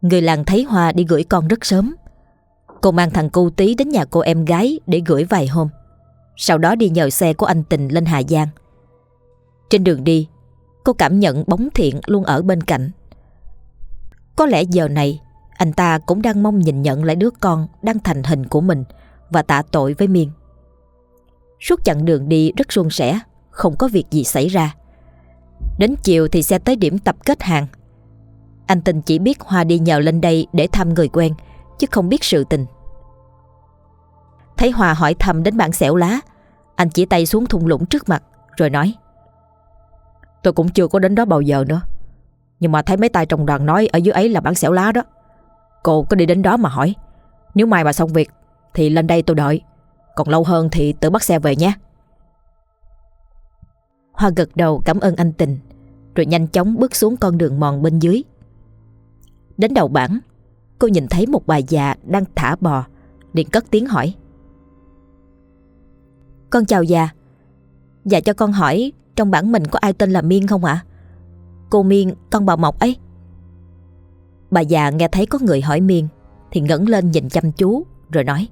Người làng thấy Hoa đi gửi con rất sớm. Cô mang thằng cu tí đến nhà cô em gái Để gửi vài hôm sau đó đi nhờ xe của anh Tình lên Hà Giang. Trên đường đi, Cô cảm nhận bóng thiện luôn ở bên cạnh. Có lẽ giờ này, Anh ta cũng đang mong nhìn nhận lại đứa con Đang thành hình của mình Và tạ tội với Miên. Suốt chặng đường đi rất suôn sẻ, Không có việc gì xảy ra. Đến chiều thì xe tới điểm tập kết hàng. Anh Tình chỉ biết Hoa đi nhờ lên đây Để thăm người quen, Chứ không biết sự tình. Thấy hòa hỏi thầm đến bản xẻo lá, Anh chỉ tay xuống thung lũng trước mặt, Rồi nói. Tôi cũng chưa có đến đó bao giờ nữa, Nhưng mà thấy mấy tay trong đoàn nói Ở dưới ấy là bản xẻo lá đó. Cô có đi đến đó mà hỏi, Nếu mai mà xong việc Thì lên đây tôi đợi, Còn lâu hơn thì tự bắt xe về nhé. Hoa gật đầu cảm ơn anh Tình, Rồi nhanh chóng bước xuống con đường mòn bên dưới. Đến đầu bản Cô nhìn thấy một bà già đang thả bò, liền cất tiếng hỏi. Con chào già. Dạ cho con hỏi Trong bản mình có ai tên là Miên không ạ? Cô Miên con bà Mộc ấy. Bà già nghe thấy có người hỏi Miên Thì ngẩng lên nhìn chăm chú Rồi nói.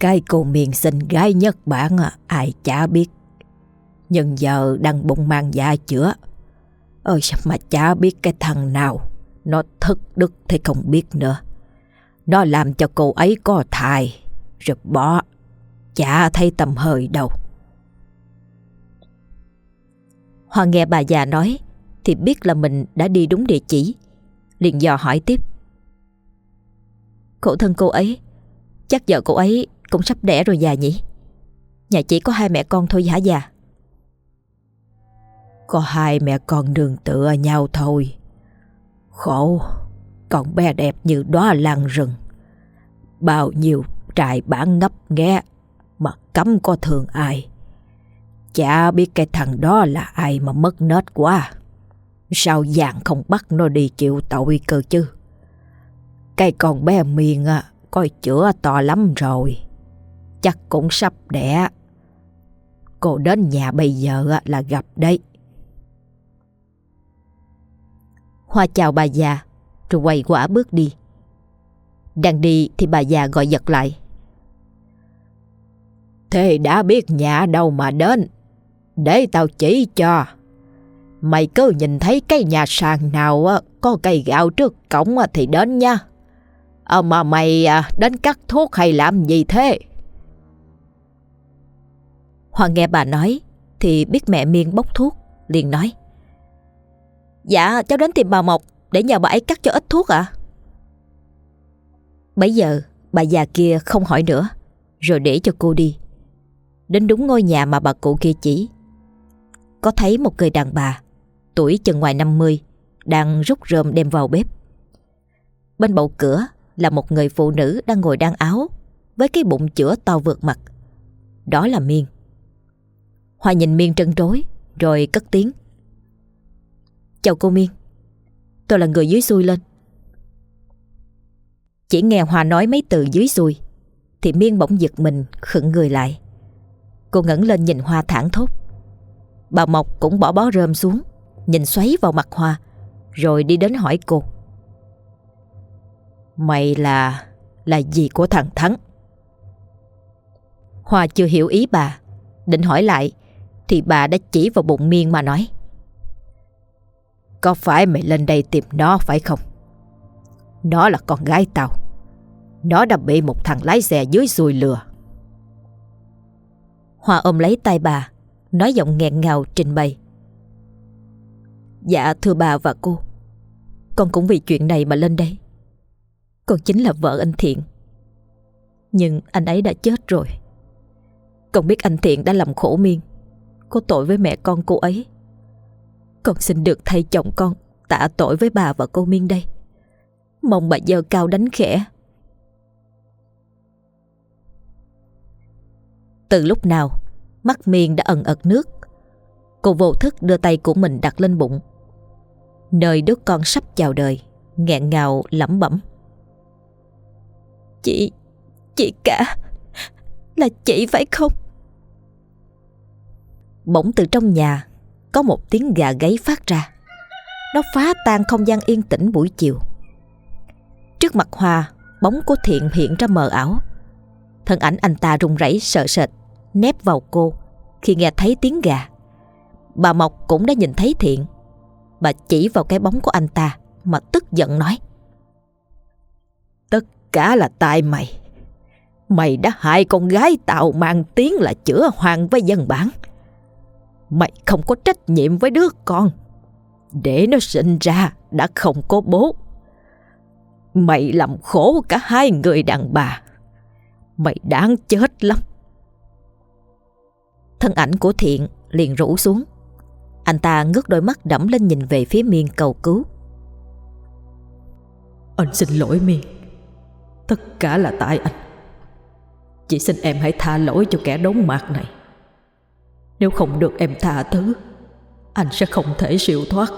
Cái cô Miên xinh gái nhất bản à, ai chả biết. Nhưng giờ đang bụng mang dạ chữa. Ôi sao mà chả biết cái thằng nào Nó thất đức thì không biết nữa. Nó làm cho cô ấy có thai Rồi bỏ Chả thấy tầm hơi đâu. Hoa nghe bà già nói Thì biết là mình đã đi đúng địa chỉ, liền dò hỏi tiếp. Khổ thân cô ấy, Chắc vợ cô ấy cũng sắp đẻ rồi già nhỉ? Nhà chỉ có hai mẹ con thôi hả già? Có hai mẹ con đường tựa nhau thôi. Khổ, còn bé đẹp như đóa lan rừng. Bao nhiêu trại bản ngấp nghe cấm có thường ai. Chả biết cái thằng đó là ai mà mất nết quá. Sao dạng không bắt nó đi chịu tội cơ chứ? Cái con bé miền à, coi chữa to lắm rồi. Chắc cũng sắp đẻ. Cô đến nhà bây giờ là gặp đấy. Hoa chào bà già Rồi quay quả bước đi. Đang đi thì bà già gọi giật lại. Thế đã biết nhà đâu mà đến Để tao chỉ cho Mày cứ nhìn thấy cái nhà sàn nào có cây gạo trước cổng thì đến nha. à, mà mày à, đến cắt thuốc hay làm gì thế? Hoàng nghe bà nói thì biết mẹ Miên bốc thuốc, liền nói. Dạ cháu đến tìm bà Mộc để nhờ bà ấy cắt cho ít thuốc ạ. À? Bấy giờ bà già kia không hỏi nữa Rồi để cho cô đi Đến đúng ngôi nhà mà bà cụ kia chỉ. Có thấy một người đàn bà, Tuổi chừng ngoài 50 Đang rút rơm đem vào bếp. Bên bầu cửa Là một người phụ nữ đang ngồi đan áo, Với cái bụng chữa to vượt mặt. Đó là Miên. Hoa nhìn Miên trân trối, Rồi cất tiếng. Chào cô Miên, Tôi là người dưới xuôi lên. Chỉ nghe Hoa nói mấy từ dưới xuôi Thì Miên bỗng giật mình, khựng người lại. Cô ngẩng lên nhìn Hoa thẳng thốt. Bà Mộc cũng bỏ bó rơm xuống, Nhìn xoáy vào mặt Hoa, Rồi đi đến hỏi cô. Mày là Là gì của thằng Thắng? Hoa chưa hiểu ý bà, Định hỏi lại, Thì bà đã chỉ vào bụng miên mà nói. Có phải mày lên đây tìm nó phải không? Nó là con gái tao. Nó đã bị một thằng lái xe dưới xuôi lừa. Hoa ôm lấy tay bà, Nói giọng nghẹn ngào trình bày. Dạ thưa bà và cô. Con cũng vì chuyện này mà lên đây. Con chính là vợ anh Thiện. Nhưng anh ấy đã chết rồi. Con biết anh Thiện đã làm khổ miên. Có tội với mẹ con cô ấy. Con xin được thay chồng con, Tạ tội với bà và cô Miên đây. Mong bà dơ cao đánh khẽ. Từ lúc nào, Mắt Miên đã ẩn ật nước. Cô vô thức đưa tay của mình đặt lên bụng. Nơi đứa con sắp chào đời, nghẹn ngào, lẩm bẩm. Chị Chị cả, Là chị phải không? Bỗng từ trong nhà, Có một tiếng gà gáy phát ra. Nó phá tan không gian yên tĩnh buổi chiều. Trước mặt Hoa, Bóng của Thiện hiện ra mờ ảo. Thân ảnh anh ta run rẩy, sợ sệt. Nép vào cô. Khi nghe thấy tiếng gà, Bà Mộc cũng đã nhìn thấy Thiện. Bà chỉ vào cái bóng của anh ta Mà tức giận nói, Tất cả là tại mày. Mày đã hại con gái tạo mang tiếng là chữa hoàng với dân bản. Mày không có trách nhiệm với đứa con. Để nó sinh ra đã không có bố. Mày làm khổ cả hai người đàn bà. Mày đáng chết lắm. Thân ảnh của Thiện liền rũ xuống. Anh ta ngước đôi mắt đẫm lên nhìn về phía Miên cầu cứu. Anh xin lỗi Miên. Tất cả là tại anh. Chỉ xin em hãy tha lỗi cho kẻ đốn mặt này. Nếu không được em tha thứ Anh sẽ không thể siêu thoát.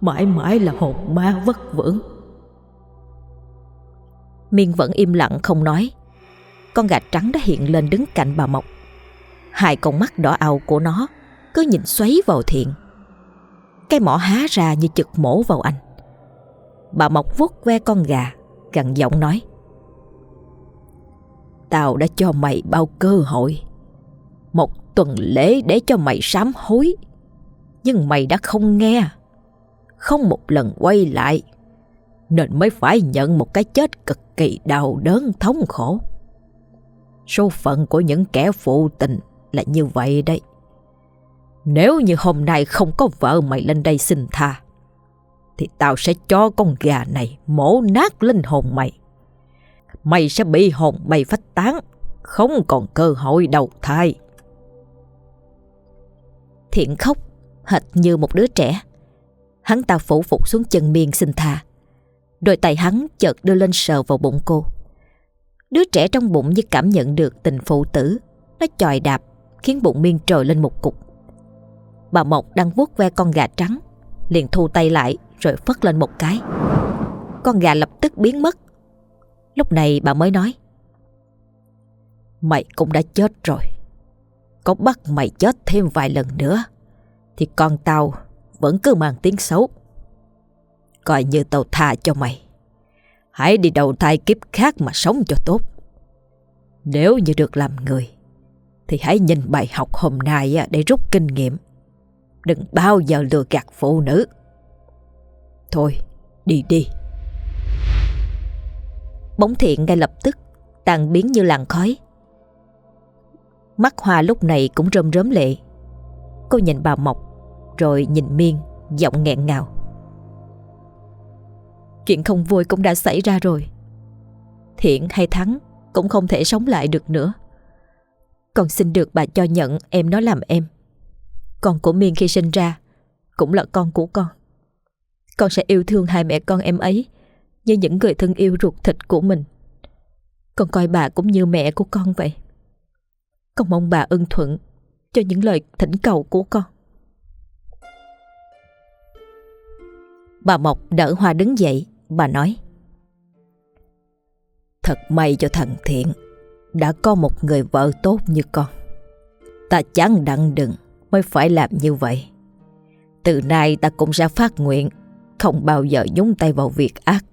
Mãi mãi là hồn ma vất vưởng. Miên vẫn im lặng không nói. Con gà trắng đã hiện lên đứng cạnh bà Mộc Hai con mắt đỏ ao của nó cứ nhìn xoáy vào thiện. Cái mỏ há ra như chực mổ vào anh. Bà mộc vuốt ve con gà, gằn giọng nói, tao đã cho mày bao cơ hội. Một tuần lễ để cho mày sám hối. Nhưng mày đã không nghe. Không một lần quay lại, nên mới phải nhận một cái chết cực kỳ đau đớn thống khổ. Số phận của những kẻ phụ tình là như vậy đấy. Nếu như hôm nay không có vợ mày lên đây xin tha, Thì tao sẽ cho con gà này mổ nát linh hồn mày. Mày sẽ bị hồn mày phách tán, Không còn cơ hội đầu thai. Thiện khóc, Hệt như một đứa trẻ. Hắn ta phủ phục xuống chân miên xin tha. Đôi tay hắn chợt đưa lên sờ vào bụng cô. Đứa trẻ trong bụng như cảm nhận được tình phụ tử, Nó chòi đạp Khiến bụng miên trồi lên một cục. Bà Mộc đang vuốt ve con gà trắng, Liền thu tay lại rồi phất lên một cái. Con gà lập tức biến mất. Lúc này bà mới nói, Mày cũng đã chết rồi. Có bắt mày chết thêm vài lần nữa Thì con tao vẫn cứ mang tiếng xấu. Coi như tao tha cho mày. Hãy đi đầu thai kiếp khác mà sống cho tốt. Nếu như được làm người thì hãy nhìn bài học hôm nay à, để rút kinh nghiệm. Đừng bao giờ lừa gạt phụ nữ. Thôi, đi đi. Bóng thiện ngay lập tức tan biến như làn khói. Mắt Hoa lúc này cũng rơm rớm lệ. Cô nhìn bà Mộc, Rồi nhìn Miên, Giọng nghẹn ngào. Chuyện không vui cũng đã xảy ra rồi. Thiện hay Thắng cũng không thể sống lại được nữa. Con xin được bà cho nhận em nó làm em. Con của Miên khi sinh ra cũng là con của con. Con sẽ yêu thương hai mẹ con em ấy như những người thân yêu ruột thịt của mình. Con coi bà cũng như mẹ của con vậy. Con mong bà ưng thuận cho những lời thỉnh cầu của con. Bà Mộc đỡ Hoa đứng dậy, bà nói. Thật may cho thằng Thiện đã có một người vợ tốt như con. Ta chẳng đặng đừng mới phải làm như vậy. Từ nay ta cũng sẽ phát nguyện không bao giờ nhúng tay vào việc ác.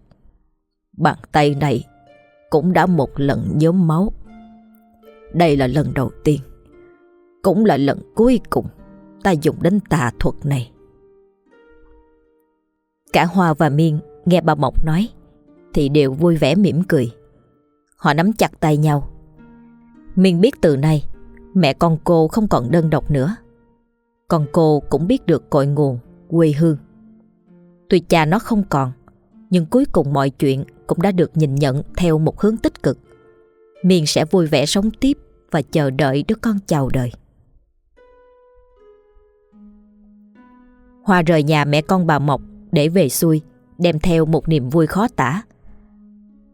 Bàn tay này cũng đã một lần nhóm máu. Đây là lần đầu tiên, cũng là lần cuối cùng ta dùng đến tà thuật này. Cả Hoa và Miên nghe bà Mộc nói thì đều vui vẻ mỉm cười. Họ nắm chặt tay nhau. Miên biết từ nay mẹ con cô không còn đơn độc nữa. Còn cô cũng biết được cội nguồn, quê hương. Tuy cha nó không còn, nhưng cuối cùng mọi chuyện cũng đã được nhìn nhận theo một hướng tích cực. Miên sẽ vui vẻ sống tiếp và chờ đợi đứa con chào đời. Hoa rời nhà mẹ con bà Mộc để về xuôi, đem theo một niềm vui khó tả.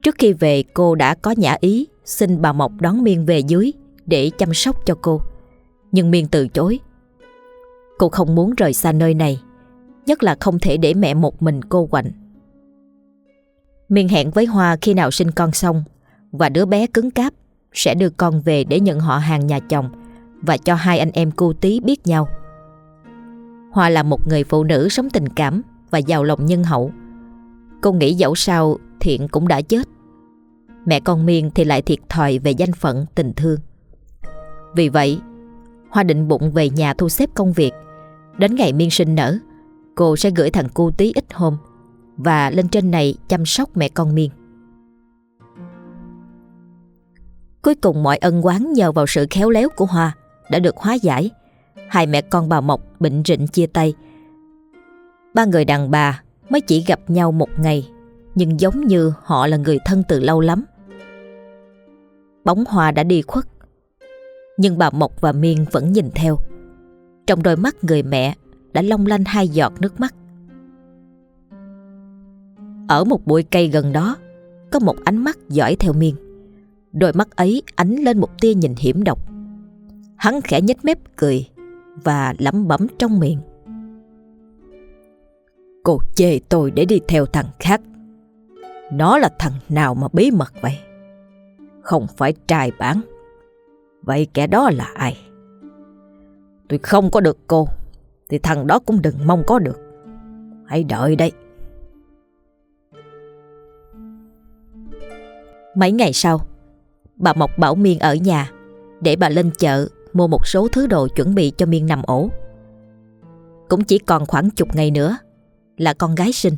Trước khi về cô đã có nhã ý xin bà Mộc đón Miên về dưới để chăm sóc cho cô. Nhưng Miên từ chối. Cô không muốn rời xa nơi này, nhất là không thể để mẹ một mình cô quạnh. Miên hẹn với Hoa khi nào sinh con xong và đứa bé cứng cáp sẽ đưa con về để nhận họ hàng nhà chồng và cho hai anh em cô tí biết nhau. Hoa là một người phụ nữ sống tình cảm và giàu lòng nhân hậu. Cô nghĩ dẫu sao Thiện cũng đã chết. Mẹ con Miên thì lại thiệt thòi về danh phận tình thương. Vì vậy, Hoa định bụng về nhà thu xếp công việc. Đến ngày Miên sinh nở, cô sẽ gửi thằng cu tí ít hôm và lên trên này chăm sóc mẹ con Miên. Cuối cùng mọi ân oán nhờ vào sự khéo léo của Hoa đã được hóa giải. Hai mẹ con bà Mộc bệnh rịnh chia tay. Ba người đàn bà mới chỉ gặp nhau một ngày nhưng giống như họ là người thân từ lâu lắm. Bóng Hoa đã đi khuất. Nhưng bà Mộc và Miên vẫn nhìn theo. Trong đôi mắt người mẹ đã long lanh hai giọt nước mắt. Ở một bụi cây gần đó, Có một ánh mắt dõi theo miên. Đôi mắt ấy ánh lên một tia nhìn hiểm độc. Hắn khẽ nhếch mép cười Và lẩm bẩm trong miệng. Cô chê tôi để đi theo thằng khác. Nó là thằng nào mà bí mật vậy? Không phải trai bán Vậy kẻ đó là ai? Tôi không có được cô, Thì thằng đó cũng đừng mong có được. Hãy đợi đây. Mấy ngày sau, Bà Mộc bảo Miên ở nhà Để bà lên chợ Mua một số thứ đồ chuẩn bị cho Miên nằm ổ. Cũng chỉ còn khoảng chục ngày nữa Là con gái sinh,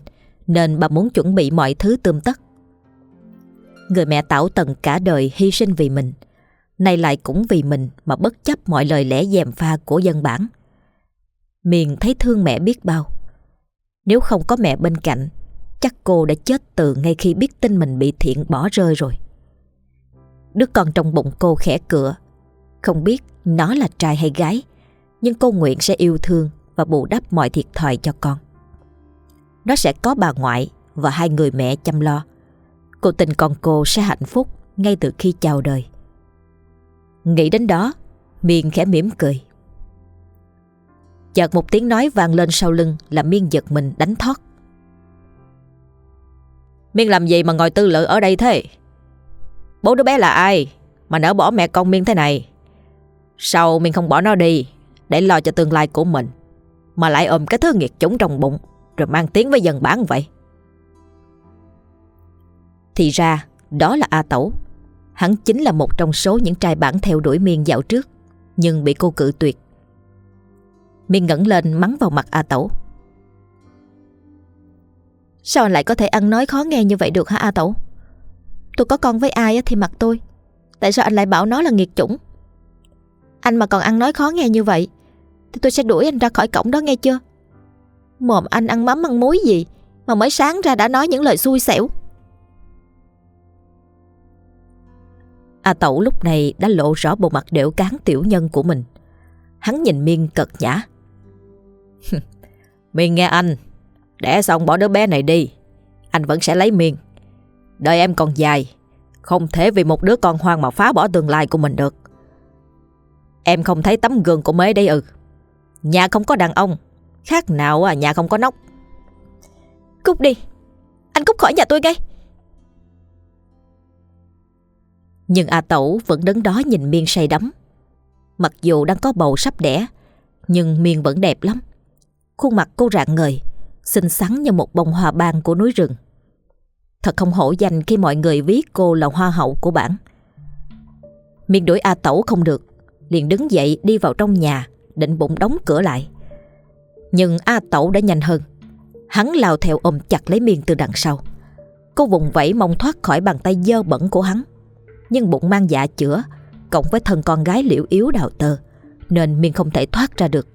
Nên bà muốn chuẩn bị mọi thứ tươm tất. Người mẹ tảo tần cả đời hy sinh vì mình. Nay lại cũng vì mình Mà bất chấp mọi lời lẽ dèm pha của dân bản. Miền thấy thương mẹ biết bao. Nếu không có mẹ bên cạnh, Chắc cô đã chết từ ngay khi biết tin mình bị thiện bỏ rơi rồi. Đứa con trong bụng cô khẽ cửa. Không biết nó là trai hay gái, Nhưng cô nguyện sẽ yêu thương Và bù đắp mọi thiệt thòi cho con. Nó sẽ có bà ngoại Và hai người mẹ chăm lo. Cô tình con cô sẽ hạnh phúc Ngay từ khi chào đời. Nghĩ đến đó, Miên khẽ mỉm cười. Chợt một tiếng nói vang lên sau lưng Làm Miên giật mình đánh thoát. Miên làm gì mà ngồi tư lự ở đây thế? Bố đứa bé là ai Mà nỡ bỏ mẹ con Miên thế này? Sao Miên không bỏ nó đi Để lo cho tương lai của mình Mà lại ôm cái thứ nghiệt chủng trong bụng Rồi mang tiếng với dân bán vậy? Thì ra, đó là A Tẩu. Hắn chính là một trong số những trai bản theo đuổi Miên dạo trước, Nhưng bị cô cự tuyệt. Miên ngẩng lên mắng vào mặt A Tẩu. Sao anh lại có thể ăn nói khó nghe như vậy được hả A Tẩu? Tôi có con với ai thì mặc tôi. Tại sao anh lại bảo nó là nghiệt chủng? Anh mà còn ăn nói khó nghe như vậy, Thì tôi sẽ đuổi anh ra khỏi cổng đó nghe chưa? Mồm anh ăn mắm ăn muối gì Mà mới sáng ra đã nói những lời xui xẻo. A Tẩu lúc này đã lộ rõ bộ mặt đểu cán tiểu nhân của mình. Hắn nhìn Miên cật nhã. Miên nghe anh, đẻ xong bỏ đứa bé này đi, anh vẫn sẽ lấy Miên. Đời em còn dài, không thể vì một đứa con hoang mà phá bỏ tương lai của mình được. Em không thấy tấm gương của mế đây ư. Nhà không có đàn ông, khác nào à nhà không có nóc. Cút đi, anh cút khỏi nhà tôi ngay. Nhưng A Tẩu vẫn đứng đó nhìn Miên say đắm. Mặc dù đang có bầu sắp đẻ, nhưng Miên vẫn đẹp lắm. Khuôn mặt cô rạng ngời, xinh xắn như một bông hoa ban của núi rừng. Thật không hổ danh khi mọi người viết cô là hoa hậu của bản. Miên đuổi A Tẩu không được, liền đứng dậy đi vào trong nhà, định bụng đóng cửa lại. Nhưng A Tẩu đã nhanh hơn. Hắn lao theo ôm chặt lấy Miên từ đằng sau. Cô vùng vẫy mong thoát khỏi bàn tay dơ bẩn của hắn nhưng bụng mang dạ chữa, cộng với thân con gái liễu yếu đào tơ, nên Miên không thể thoát ra được.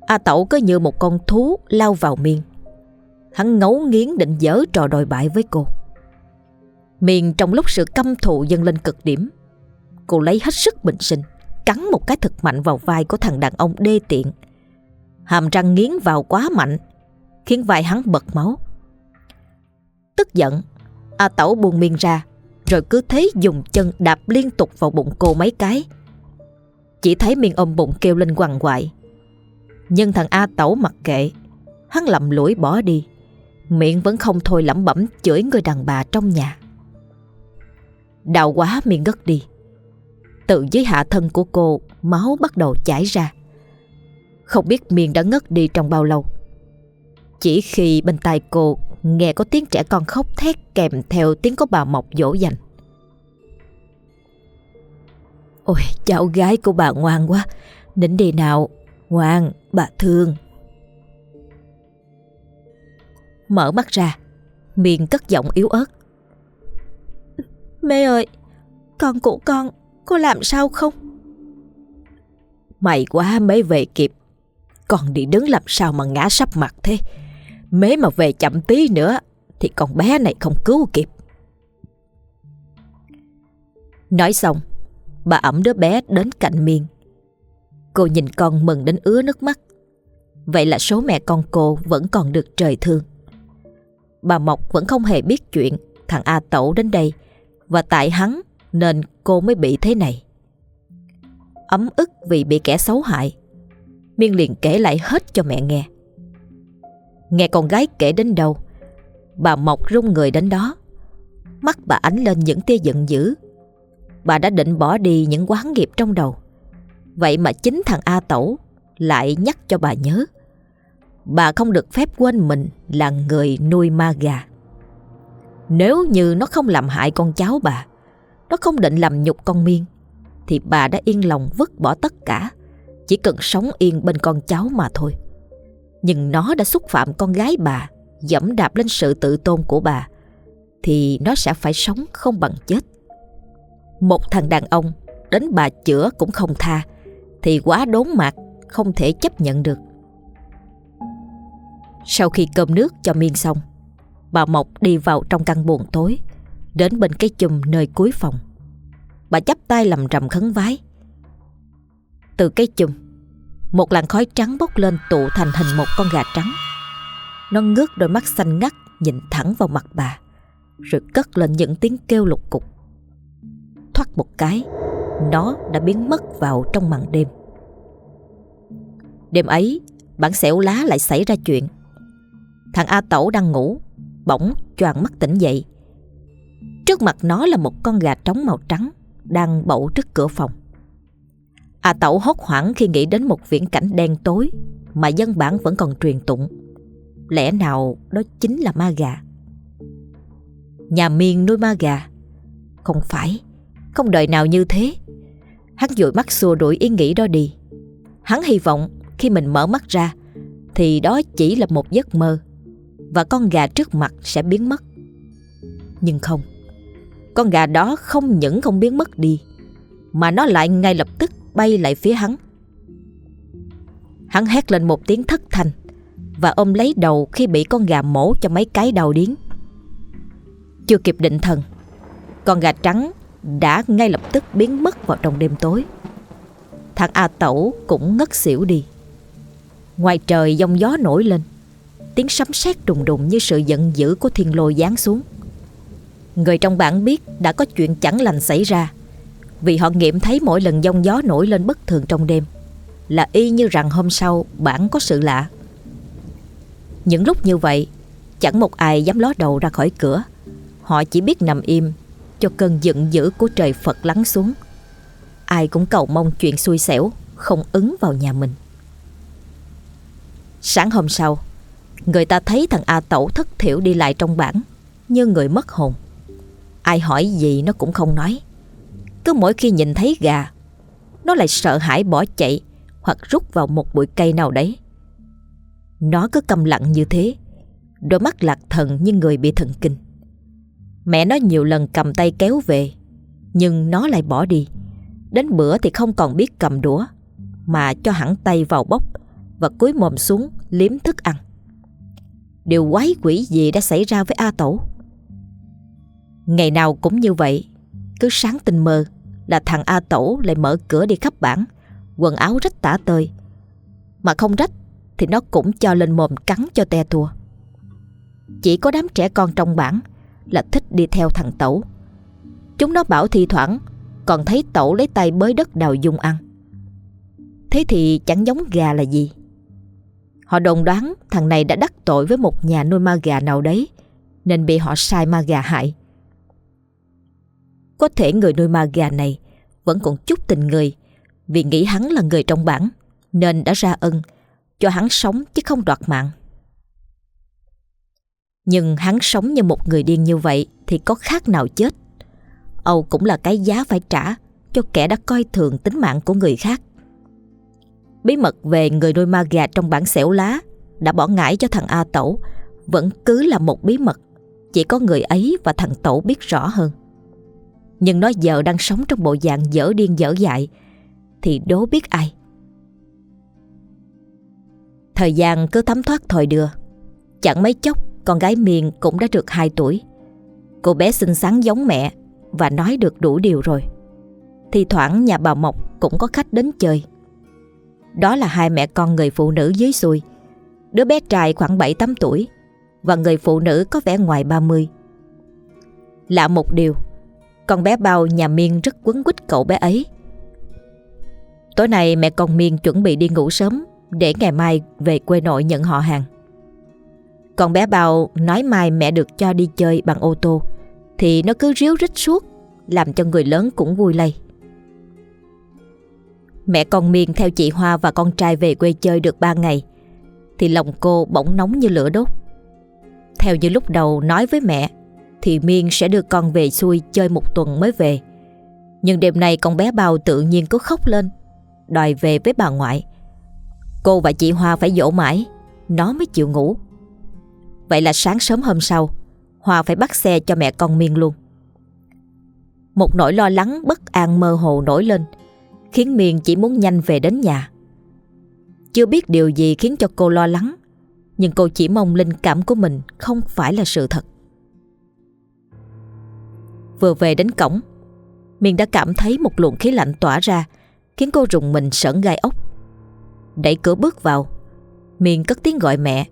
A Tẩu cứ như một con thú lao vào Miên. Hắn ngấu nghiến định dở trò đòi bại với cô. Miên trong lúc sự căm thù dâng lên cực điểm, cô lấy hết sức bình sinh, cắn một cái thật mạnh vào vai của thằng đàn ông đê tiện. Hàm răng nghiến vào quá mạnh, khiến vai hắn bật máu. Tức giận, A Tẩu buông Miên ra, rồi cứ thế dùng chân đạp liên tục vào bụng cô mấy cái. Chỉ thấy miệng ôm bụng kêu lên quằn quại. Nhưng thằng A Tẩu mặc kệ, Hắn lầm lũi bỏ đi. Miệng vẫn không thôi lẩm bẩm chửi người đàn bà trong nhà. Đau quá, miệng ngất đi. Từ dưới hạ thân của cô, Máu bắt đầu chảy ra. Không biết miệng đã ngất đi trong bao lâu. Chỉ khi bên tai cô nghe có tiếng trẻ con khóc thét kèm theo tiếng có bà mọc dỗ dành. Ôi, cháu gái của bà ngoan quá, nín đi nào, ngoan, bà thương. Mở mắt ra, miệng cất giọng yếu ớt. Mẹ ơi, con của con có làm sao không? Mày quá mới về kịp, con đi đứng làm sao mà ngã sắp mặt thế? Mế mà về chậm tí nữa Thì con bé này không cứu kịp Nói xong Bà ẩm đứa bé đến cạnh miên Cô nhìn con mừng đến ứa nước mắt. Vậy là số mẹ con cô vẫn còn được trời thương. Bà Mộc vẫn không hề biết chuyện Thằng A Tẩu đến đây Và tại hắn nên cô mới bị thế này. Ấm ức vì bị kẻ xấu hại, Miên liền kể lại hết cho mẹ nghe. Nghe con gái kể đến đâu, Bà Mộc rung người đến đó, Mắt bà ánh lên những tia giận dữ. Bà đã định bỏ đi những quán nghiệp trong đầu. Vậy mà chính thằng A Tẩu Lại nhắc cho bà nhớ Bà không được phép quên mình Là người nuôi ma gà. Nếu như nó không làm hại con cháu bà Nó không định làm nhục con miên Thì bà đã yên lòng vứt bỏ tất cả Chỉ cần sống yên bên con cháu mà thôi. Nhưng nó đã xúc phạm con gái bà, dẫm đạp lên sự tự tôn của bà, thì nó sẽ phải sống không bằng chết. Một thằng đàn ông đến bà chữa cũng không tha, thì quá đốn mặt không thể chấp nhận được. Sau khi cơm nước cho miên xong, bà Mộc đi vào trong căn buồng tối, đến bên cái chùm nơi cuối phòng. Bà chắp tay làm rầm khấn vái. Từ cái chùm, một làn khói trắng bốc lên tụ thành hình một con gà trắng Nó ngước đôi mắt xanh ngắt Nhìn thẳng vào mặt bà Rồi cất lên những tiếng kêu lục cục Thoát một cái Nó đã biến mất vào trong màn đêm Đêm ấy Bản xẻo lá lại xảy ra chuyện Thằng A Tẩu đang ngủ Bỗng choàng mắt tỉnh dậy Trước mặt nó là một con gà trống màu trắng Đang bậu trước cửa phòng A Tẩu hốt hoảng khi nghĩ đến một viễn cảnh đen tối mà dân bản vẫn còn truyền tụng. Lẽ nào đó chính là ma gà? Nhà miên nuôi ma gà? Không phải, không đời nào như thế. Hắn dội mắt xua đuổi ý nghĩ đó đi. Hắn hy vọng khi mình mở mắt ra thì đó chỉ là một giấc mơ và con gà trước mặt sẽ biến mất. Nhưng không, con gà đó không những không biến mất đi mà nó lại ngay lập tức bay lại phía hắn. Hắn hét lên một tiếng thất thanh và ôm lấy đầu khi bị con gà mổ cho mấy cái đầu điến Chưa kịp định thần, con gà trắng đã ngay lập tức biến mất vào trong đêm tối. Thằng A Tẩu cũng ngất xỉu đi. Ngoài trời giông gió nổi lên, tiếng sấm sét đùng đùng như sự giận dữ của thiên lôi giáng xuống. Người trong bản biết đã có chuyện chẳng lành xảy ra vì họ nghiệm thấy mỗi lần giông gió nổi lên bất thường trong đêm là y như rằng hôm sau bản có sự lạ. Những lúc như vậy, chẳng một ai dám ló đầu ra khỏi cửa. Họ chỉ biết nằm im cho cơn giận dữ của trời Phật lắng xuống. Ai cũng cầu mong chuyện xui xẻo không ứng vào nhà mình. Sáng hôm sau, người ta thấy thằng A Tẩu thất thiểu đi lại trong bản như người mất hồn. Ai hỏi gì nó cũng không nói. Cứ mỗi khi nhìn thấy gà, nó lại sợ hãi bỏ chạy hoặc rút vào một bụi cây nào đấy. Nó cứ câm lặng như thế, đôi mắt lạc thần như người bị thần kinh. Mẹ nó nhiều lần cầm tay kéo về, nhưng nó lại bỏ đi. Đến bữa thì không còn biết cầm đũa, mà cho hẳn tay vào bốc và cúi mồm xuống liếm thức ăn. Điều quái quỷ gì đã xảy ra với A Tổ? Ngày nào cũng như vậy, cứ sáng tinh mơ là thằng A Tổ lại mở cửa đi khắp bản, quần áo rách tả tơi. Mà không rách thì nó cũng cho lên mồm cắn cho te tua. Chỉ có đám trẻ con trong bản là thích đi theo thằng Tẩu. Chúng nó bảo thi thoảng, còn thấy Tẩu lấy tay bới đất đào dung ăn. Thế thì chẳng giống gà là gì. Họ đồn đoán thằng này đã đắc tội với một nhà nuôi ma gà nào đấy, nên bị họ sai ma gà hại. Có thể người nuôi ma gà này vẫn còn chút tình người, vì nghĩ hắn là người trong bản, nên đã ra ân, cho hắn sống chứ không đoạt mạng. Nhưng hắn sống như một người điên như vậy thì có khác nào chết. Âu cũng là cái giá phải trả cho kẻ đã coi thường tính mạng của người khác. Bí mật về người nuôi ma gà trong bản xẻo lá đã bỏ ngải cho thằng A Tẩu, vẫn cứ là một bí mật chỉ có người ấy và thằng Tẩu biết rõ hơn. Nhưng nó giờ đang sống trong bộ dạng dở điên dở dại, thì đố biết ai. Thời gian cứ thấm thoát thòi đưa. Chẳng mấy chốc con gái Miền cũng đã được 2 tuổi. Cô bé xinh xắn giống mẹ và nói được đủ điều rồi. Thì thoảng nhà bà Mộc cũng có khách đến chơi. Đó là hai mẹ con người phụ nữ dưới xuôi. Đứa bé trai khoảng 7-8 tuổi và người phụ nữ có vẻ ngoài 30. Lạ một điều, con bé bao nhà Miên rất quấn quýt cậu bé ấy. Tối nay mẹ con Miên chuẩn bị đi ngủ sớm để ngày mai về quê nội nhận họ hàng. Còn bé bào nói mai mẹ được cho đi chơi bằng ô tô thì nó cứ ríu rít suốt, làm cho người lớn cũng vui lây. Mẹ con Miên theo chị Hoa và con trai về quê chơi được 3 ngày, thì lòng cô bỗng nóng như lửa đốt. Theo như lúc đầu nói với mẹ, thì Miên sẽ đưa con về xuôi chơi một tuần mới về. Nhưng đêm nay con bé bao tự nhiên cứ khóc lên, đòi về với bà ngoại. Cô và chị Hoa phải dỗ mãi, nó mới chịu ngủ. Vậy là sáng sớm hôm sau hòa phải bắt xe cho mẹ con Miên luôn. Một nỗi lo lắng, bất an mơ hồ nổi lên, khiến Miên chỉ muốn nhanh về đến nhà. Chưa biết điều gì khiến cho cô lo lắng, nhưng cô chỉ mong linh cảm của mình không phải là sự thật. Vừa về đến cổng, Miên đã cảm thấy một luồng khí lạnh tỏa ra, Khiến cô rùng mình sởn gai ốc Đẩy cửa bước vào, Miên cất tiếng gọi mẹ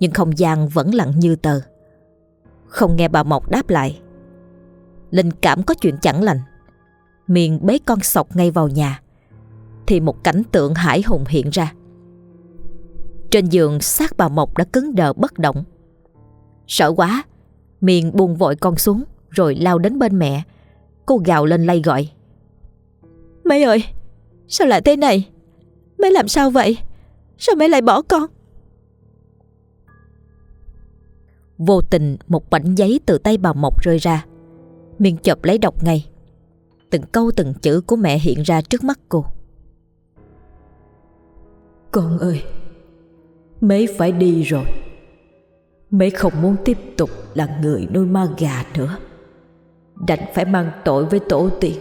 nhưng không gian vẫn lặng như tờ. Không nghe bà Mộc đáp lại. Linh cảm có chuyện chẳng lành. Miền bế con sọc ngay vào nhà, Thì một cảnh tượng hải hùng hiện ra. Trên giường, xác bà Mộc đã cứng đờ bất động. Sợ quá, Miền buông vội con xuống, Rồi lao đến bên mẹ. Cô gào lên lay gọi. Mấy ơi, Sao lại thế này? Mấy làm sao vậy? Sao mấy lại bỏ con? Vô tình một mảnh giấy từ tay bà Mộc rơi ra. Miên chợp lấy đọc ngay. Từng câu từng chữ của mẹ hiện ra trước mắt cô. Con ơi, Mấy phải đi rồi. Mấy không muốn tiếp tục là người nuôi ma gà nữa. Đành phải mang tội với tổ tiên,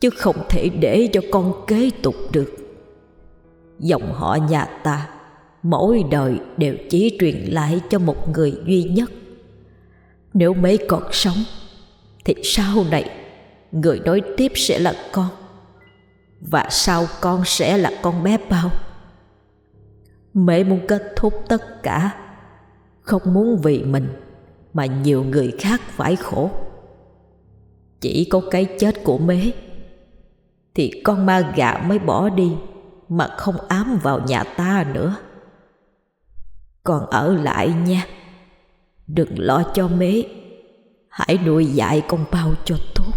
Chứ không thể để cho con kế tục được. Dòng họ nhà ta Mỗi đời đều chỉ truyền lại cho một người duy nhất. Nếu mấy còn sống, Thì sau này Người nói tiếp sẽ là con, Và sau con sẽ là con bé bao. Mẹ muốn kết thúc tất cả, Không muốn vì mình Mà nhiều người khác phải khổ. Chỉ có cái chết của mế Thì con ma gà mới bỏ đi Mà không ám vào nhà ta nữa. Con ở lại nha. Đừng lo cho mế. Hãy nuôi dạy con bao cho tốt.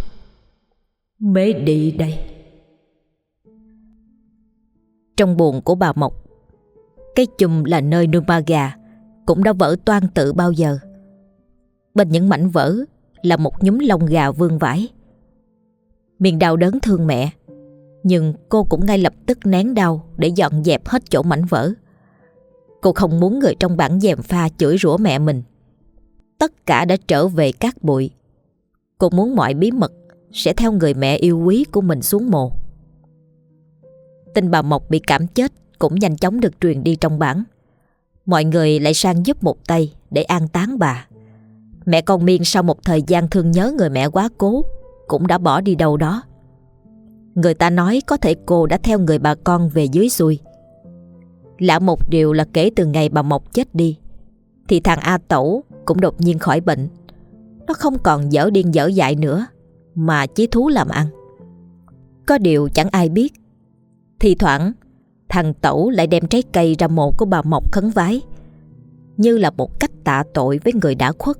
Mế đi đây. Trong buồn của bà Mộc, Cái chùm là nơi nuôi ma gà, Cũng đã vỡ toan tự bao giờ. Bên những mảnh vỡ Là một nhúm lông gà vương vãi. Miền đau đớn thương mẹ, Nhưng cô cũng ngay lập tức nén đau Để dọn dẹp hết chỗ mảnh vỡ. Cô không muốn người trong bản dèm pha chửi rủa mẹ mình. Tất cả đã trở về cát bụi. Cô muốn mọi bí mật Sẽ theo người mẹ yêu quý của mình xuống mồ. Tin bà Mộc bị cảm chết Cũng nhanh chóng được truyền đi trong bản. Mọi người lại sang giúp một tay Để an táng bà. Mẹ con Miên sau một thời gian thương nhớ người mẹ quá cố Cũng đã bỏ đi đâu đó. Người ta nói có thể cô đã theo người bà con về dưới xuôi. Lạ một điều là kể từ ngày bà Mộc chết đi. Thì thằng A Tẩu cũng đột nhiên khỏi bệnh. Nó không còn dở điên dở dại nữa, Mà chí thú làm ăn. Có điều chẳng ai biết. Thì thoảng, Thằng Tẩu lại đem trái cây ra mộ của bà Mộc khấn vái, Như là một cách tạ tội với người đã khuất,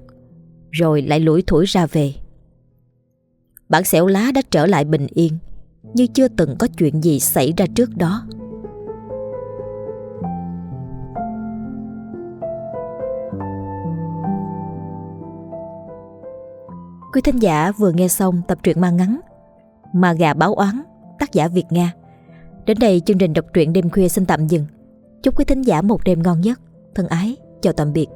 Rồi lại lủi thủi ra về. Bản xẻo lá đã trở lại bình yên, Như chưa từng có chuyện gì xảy ra trước đó. Quý thính giả vừa nghe xong tập truyện ma ngắn Mà gà báo oán tác giả Việt Nga. Đến đây chương trình đọc truyện đêm khuya xin tạm dừng. Chúc quý thính giả một đêm ngon giấc Thân ái, chào tạm biệt.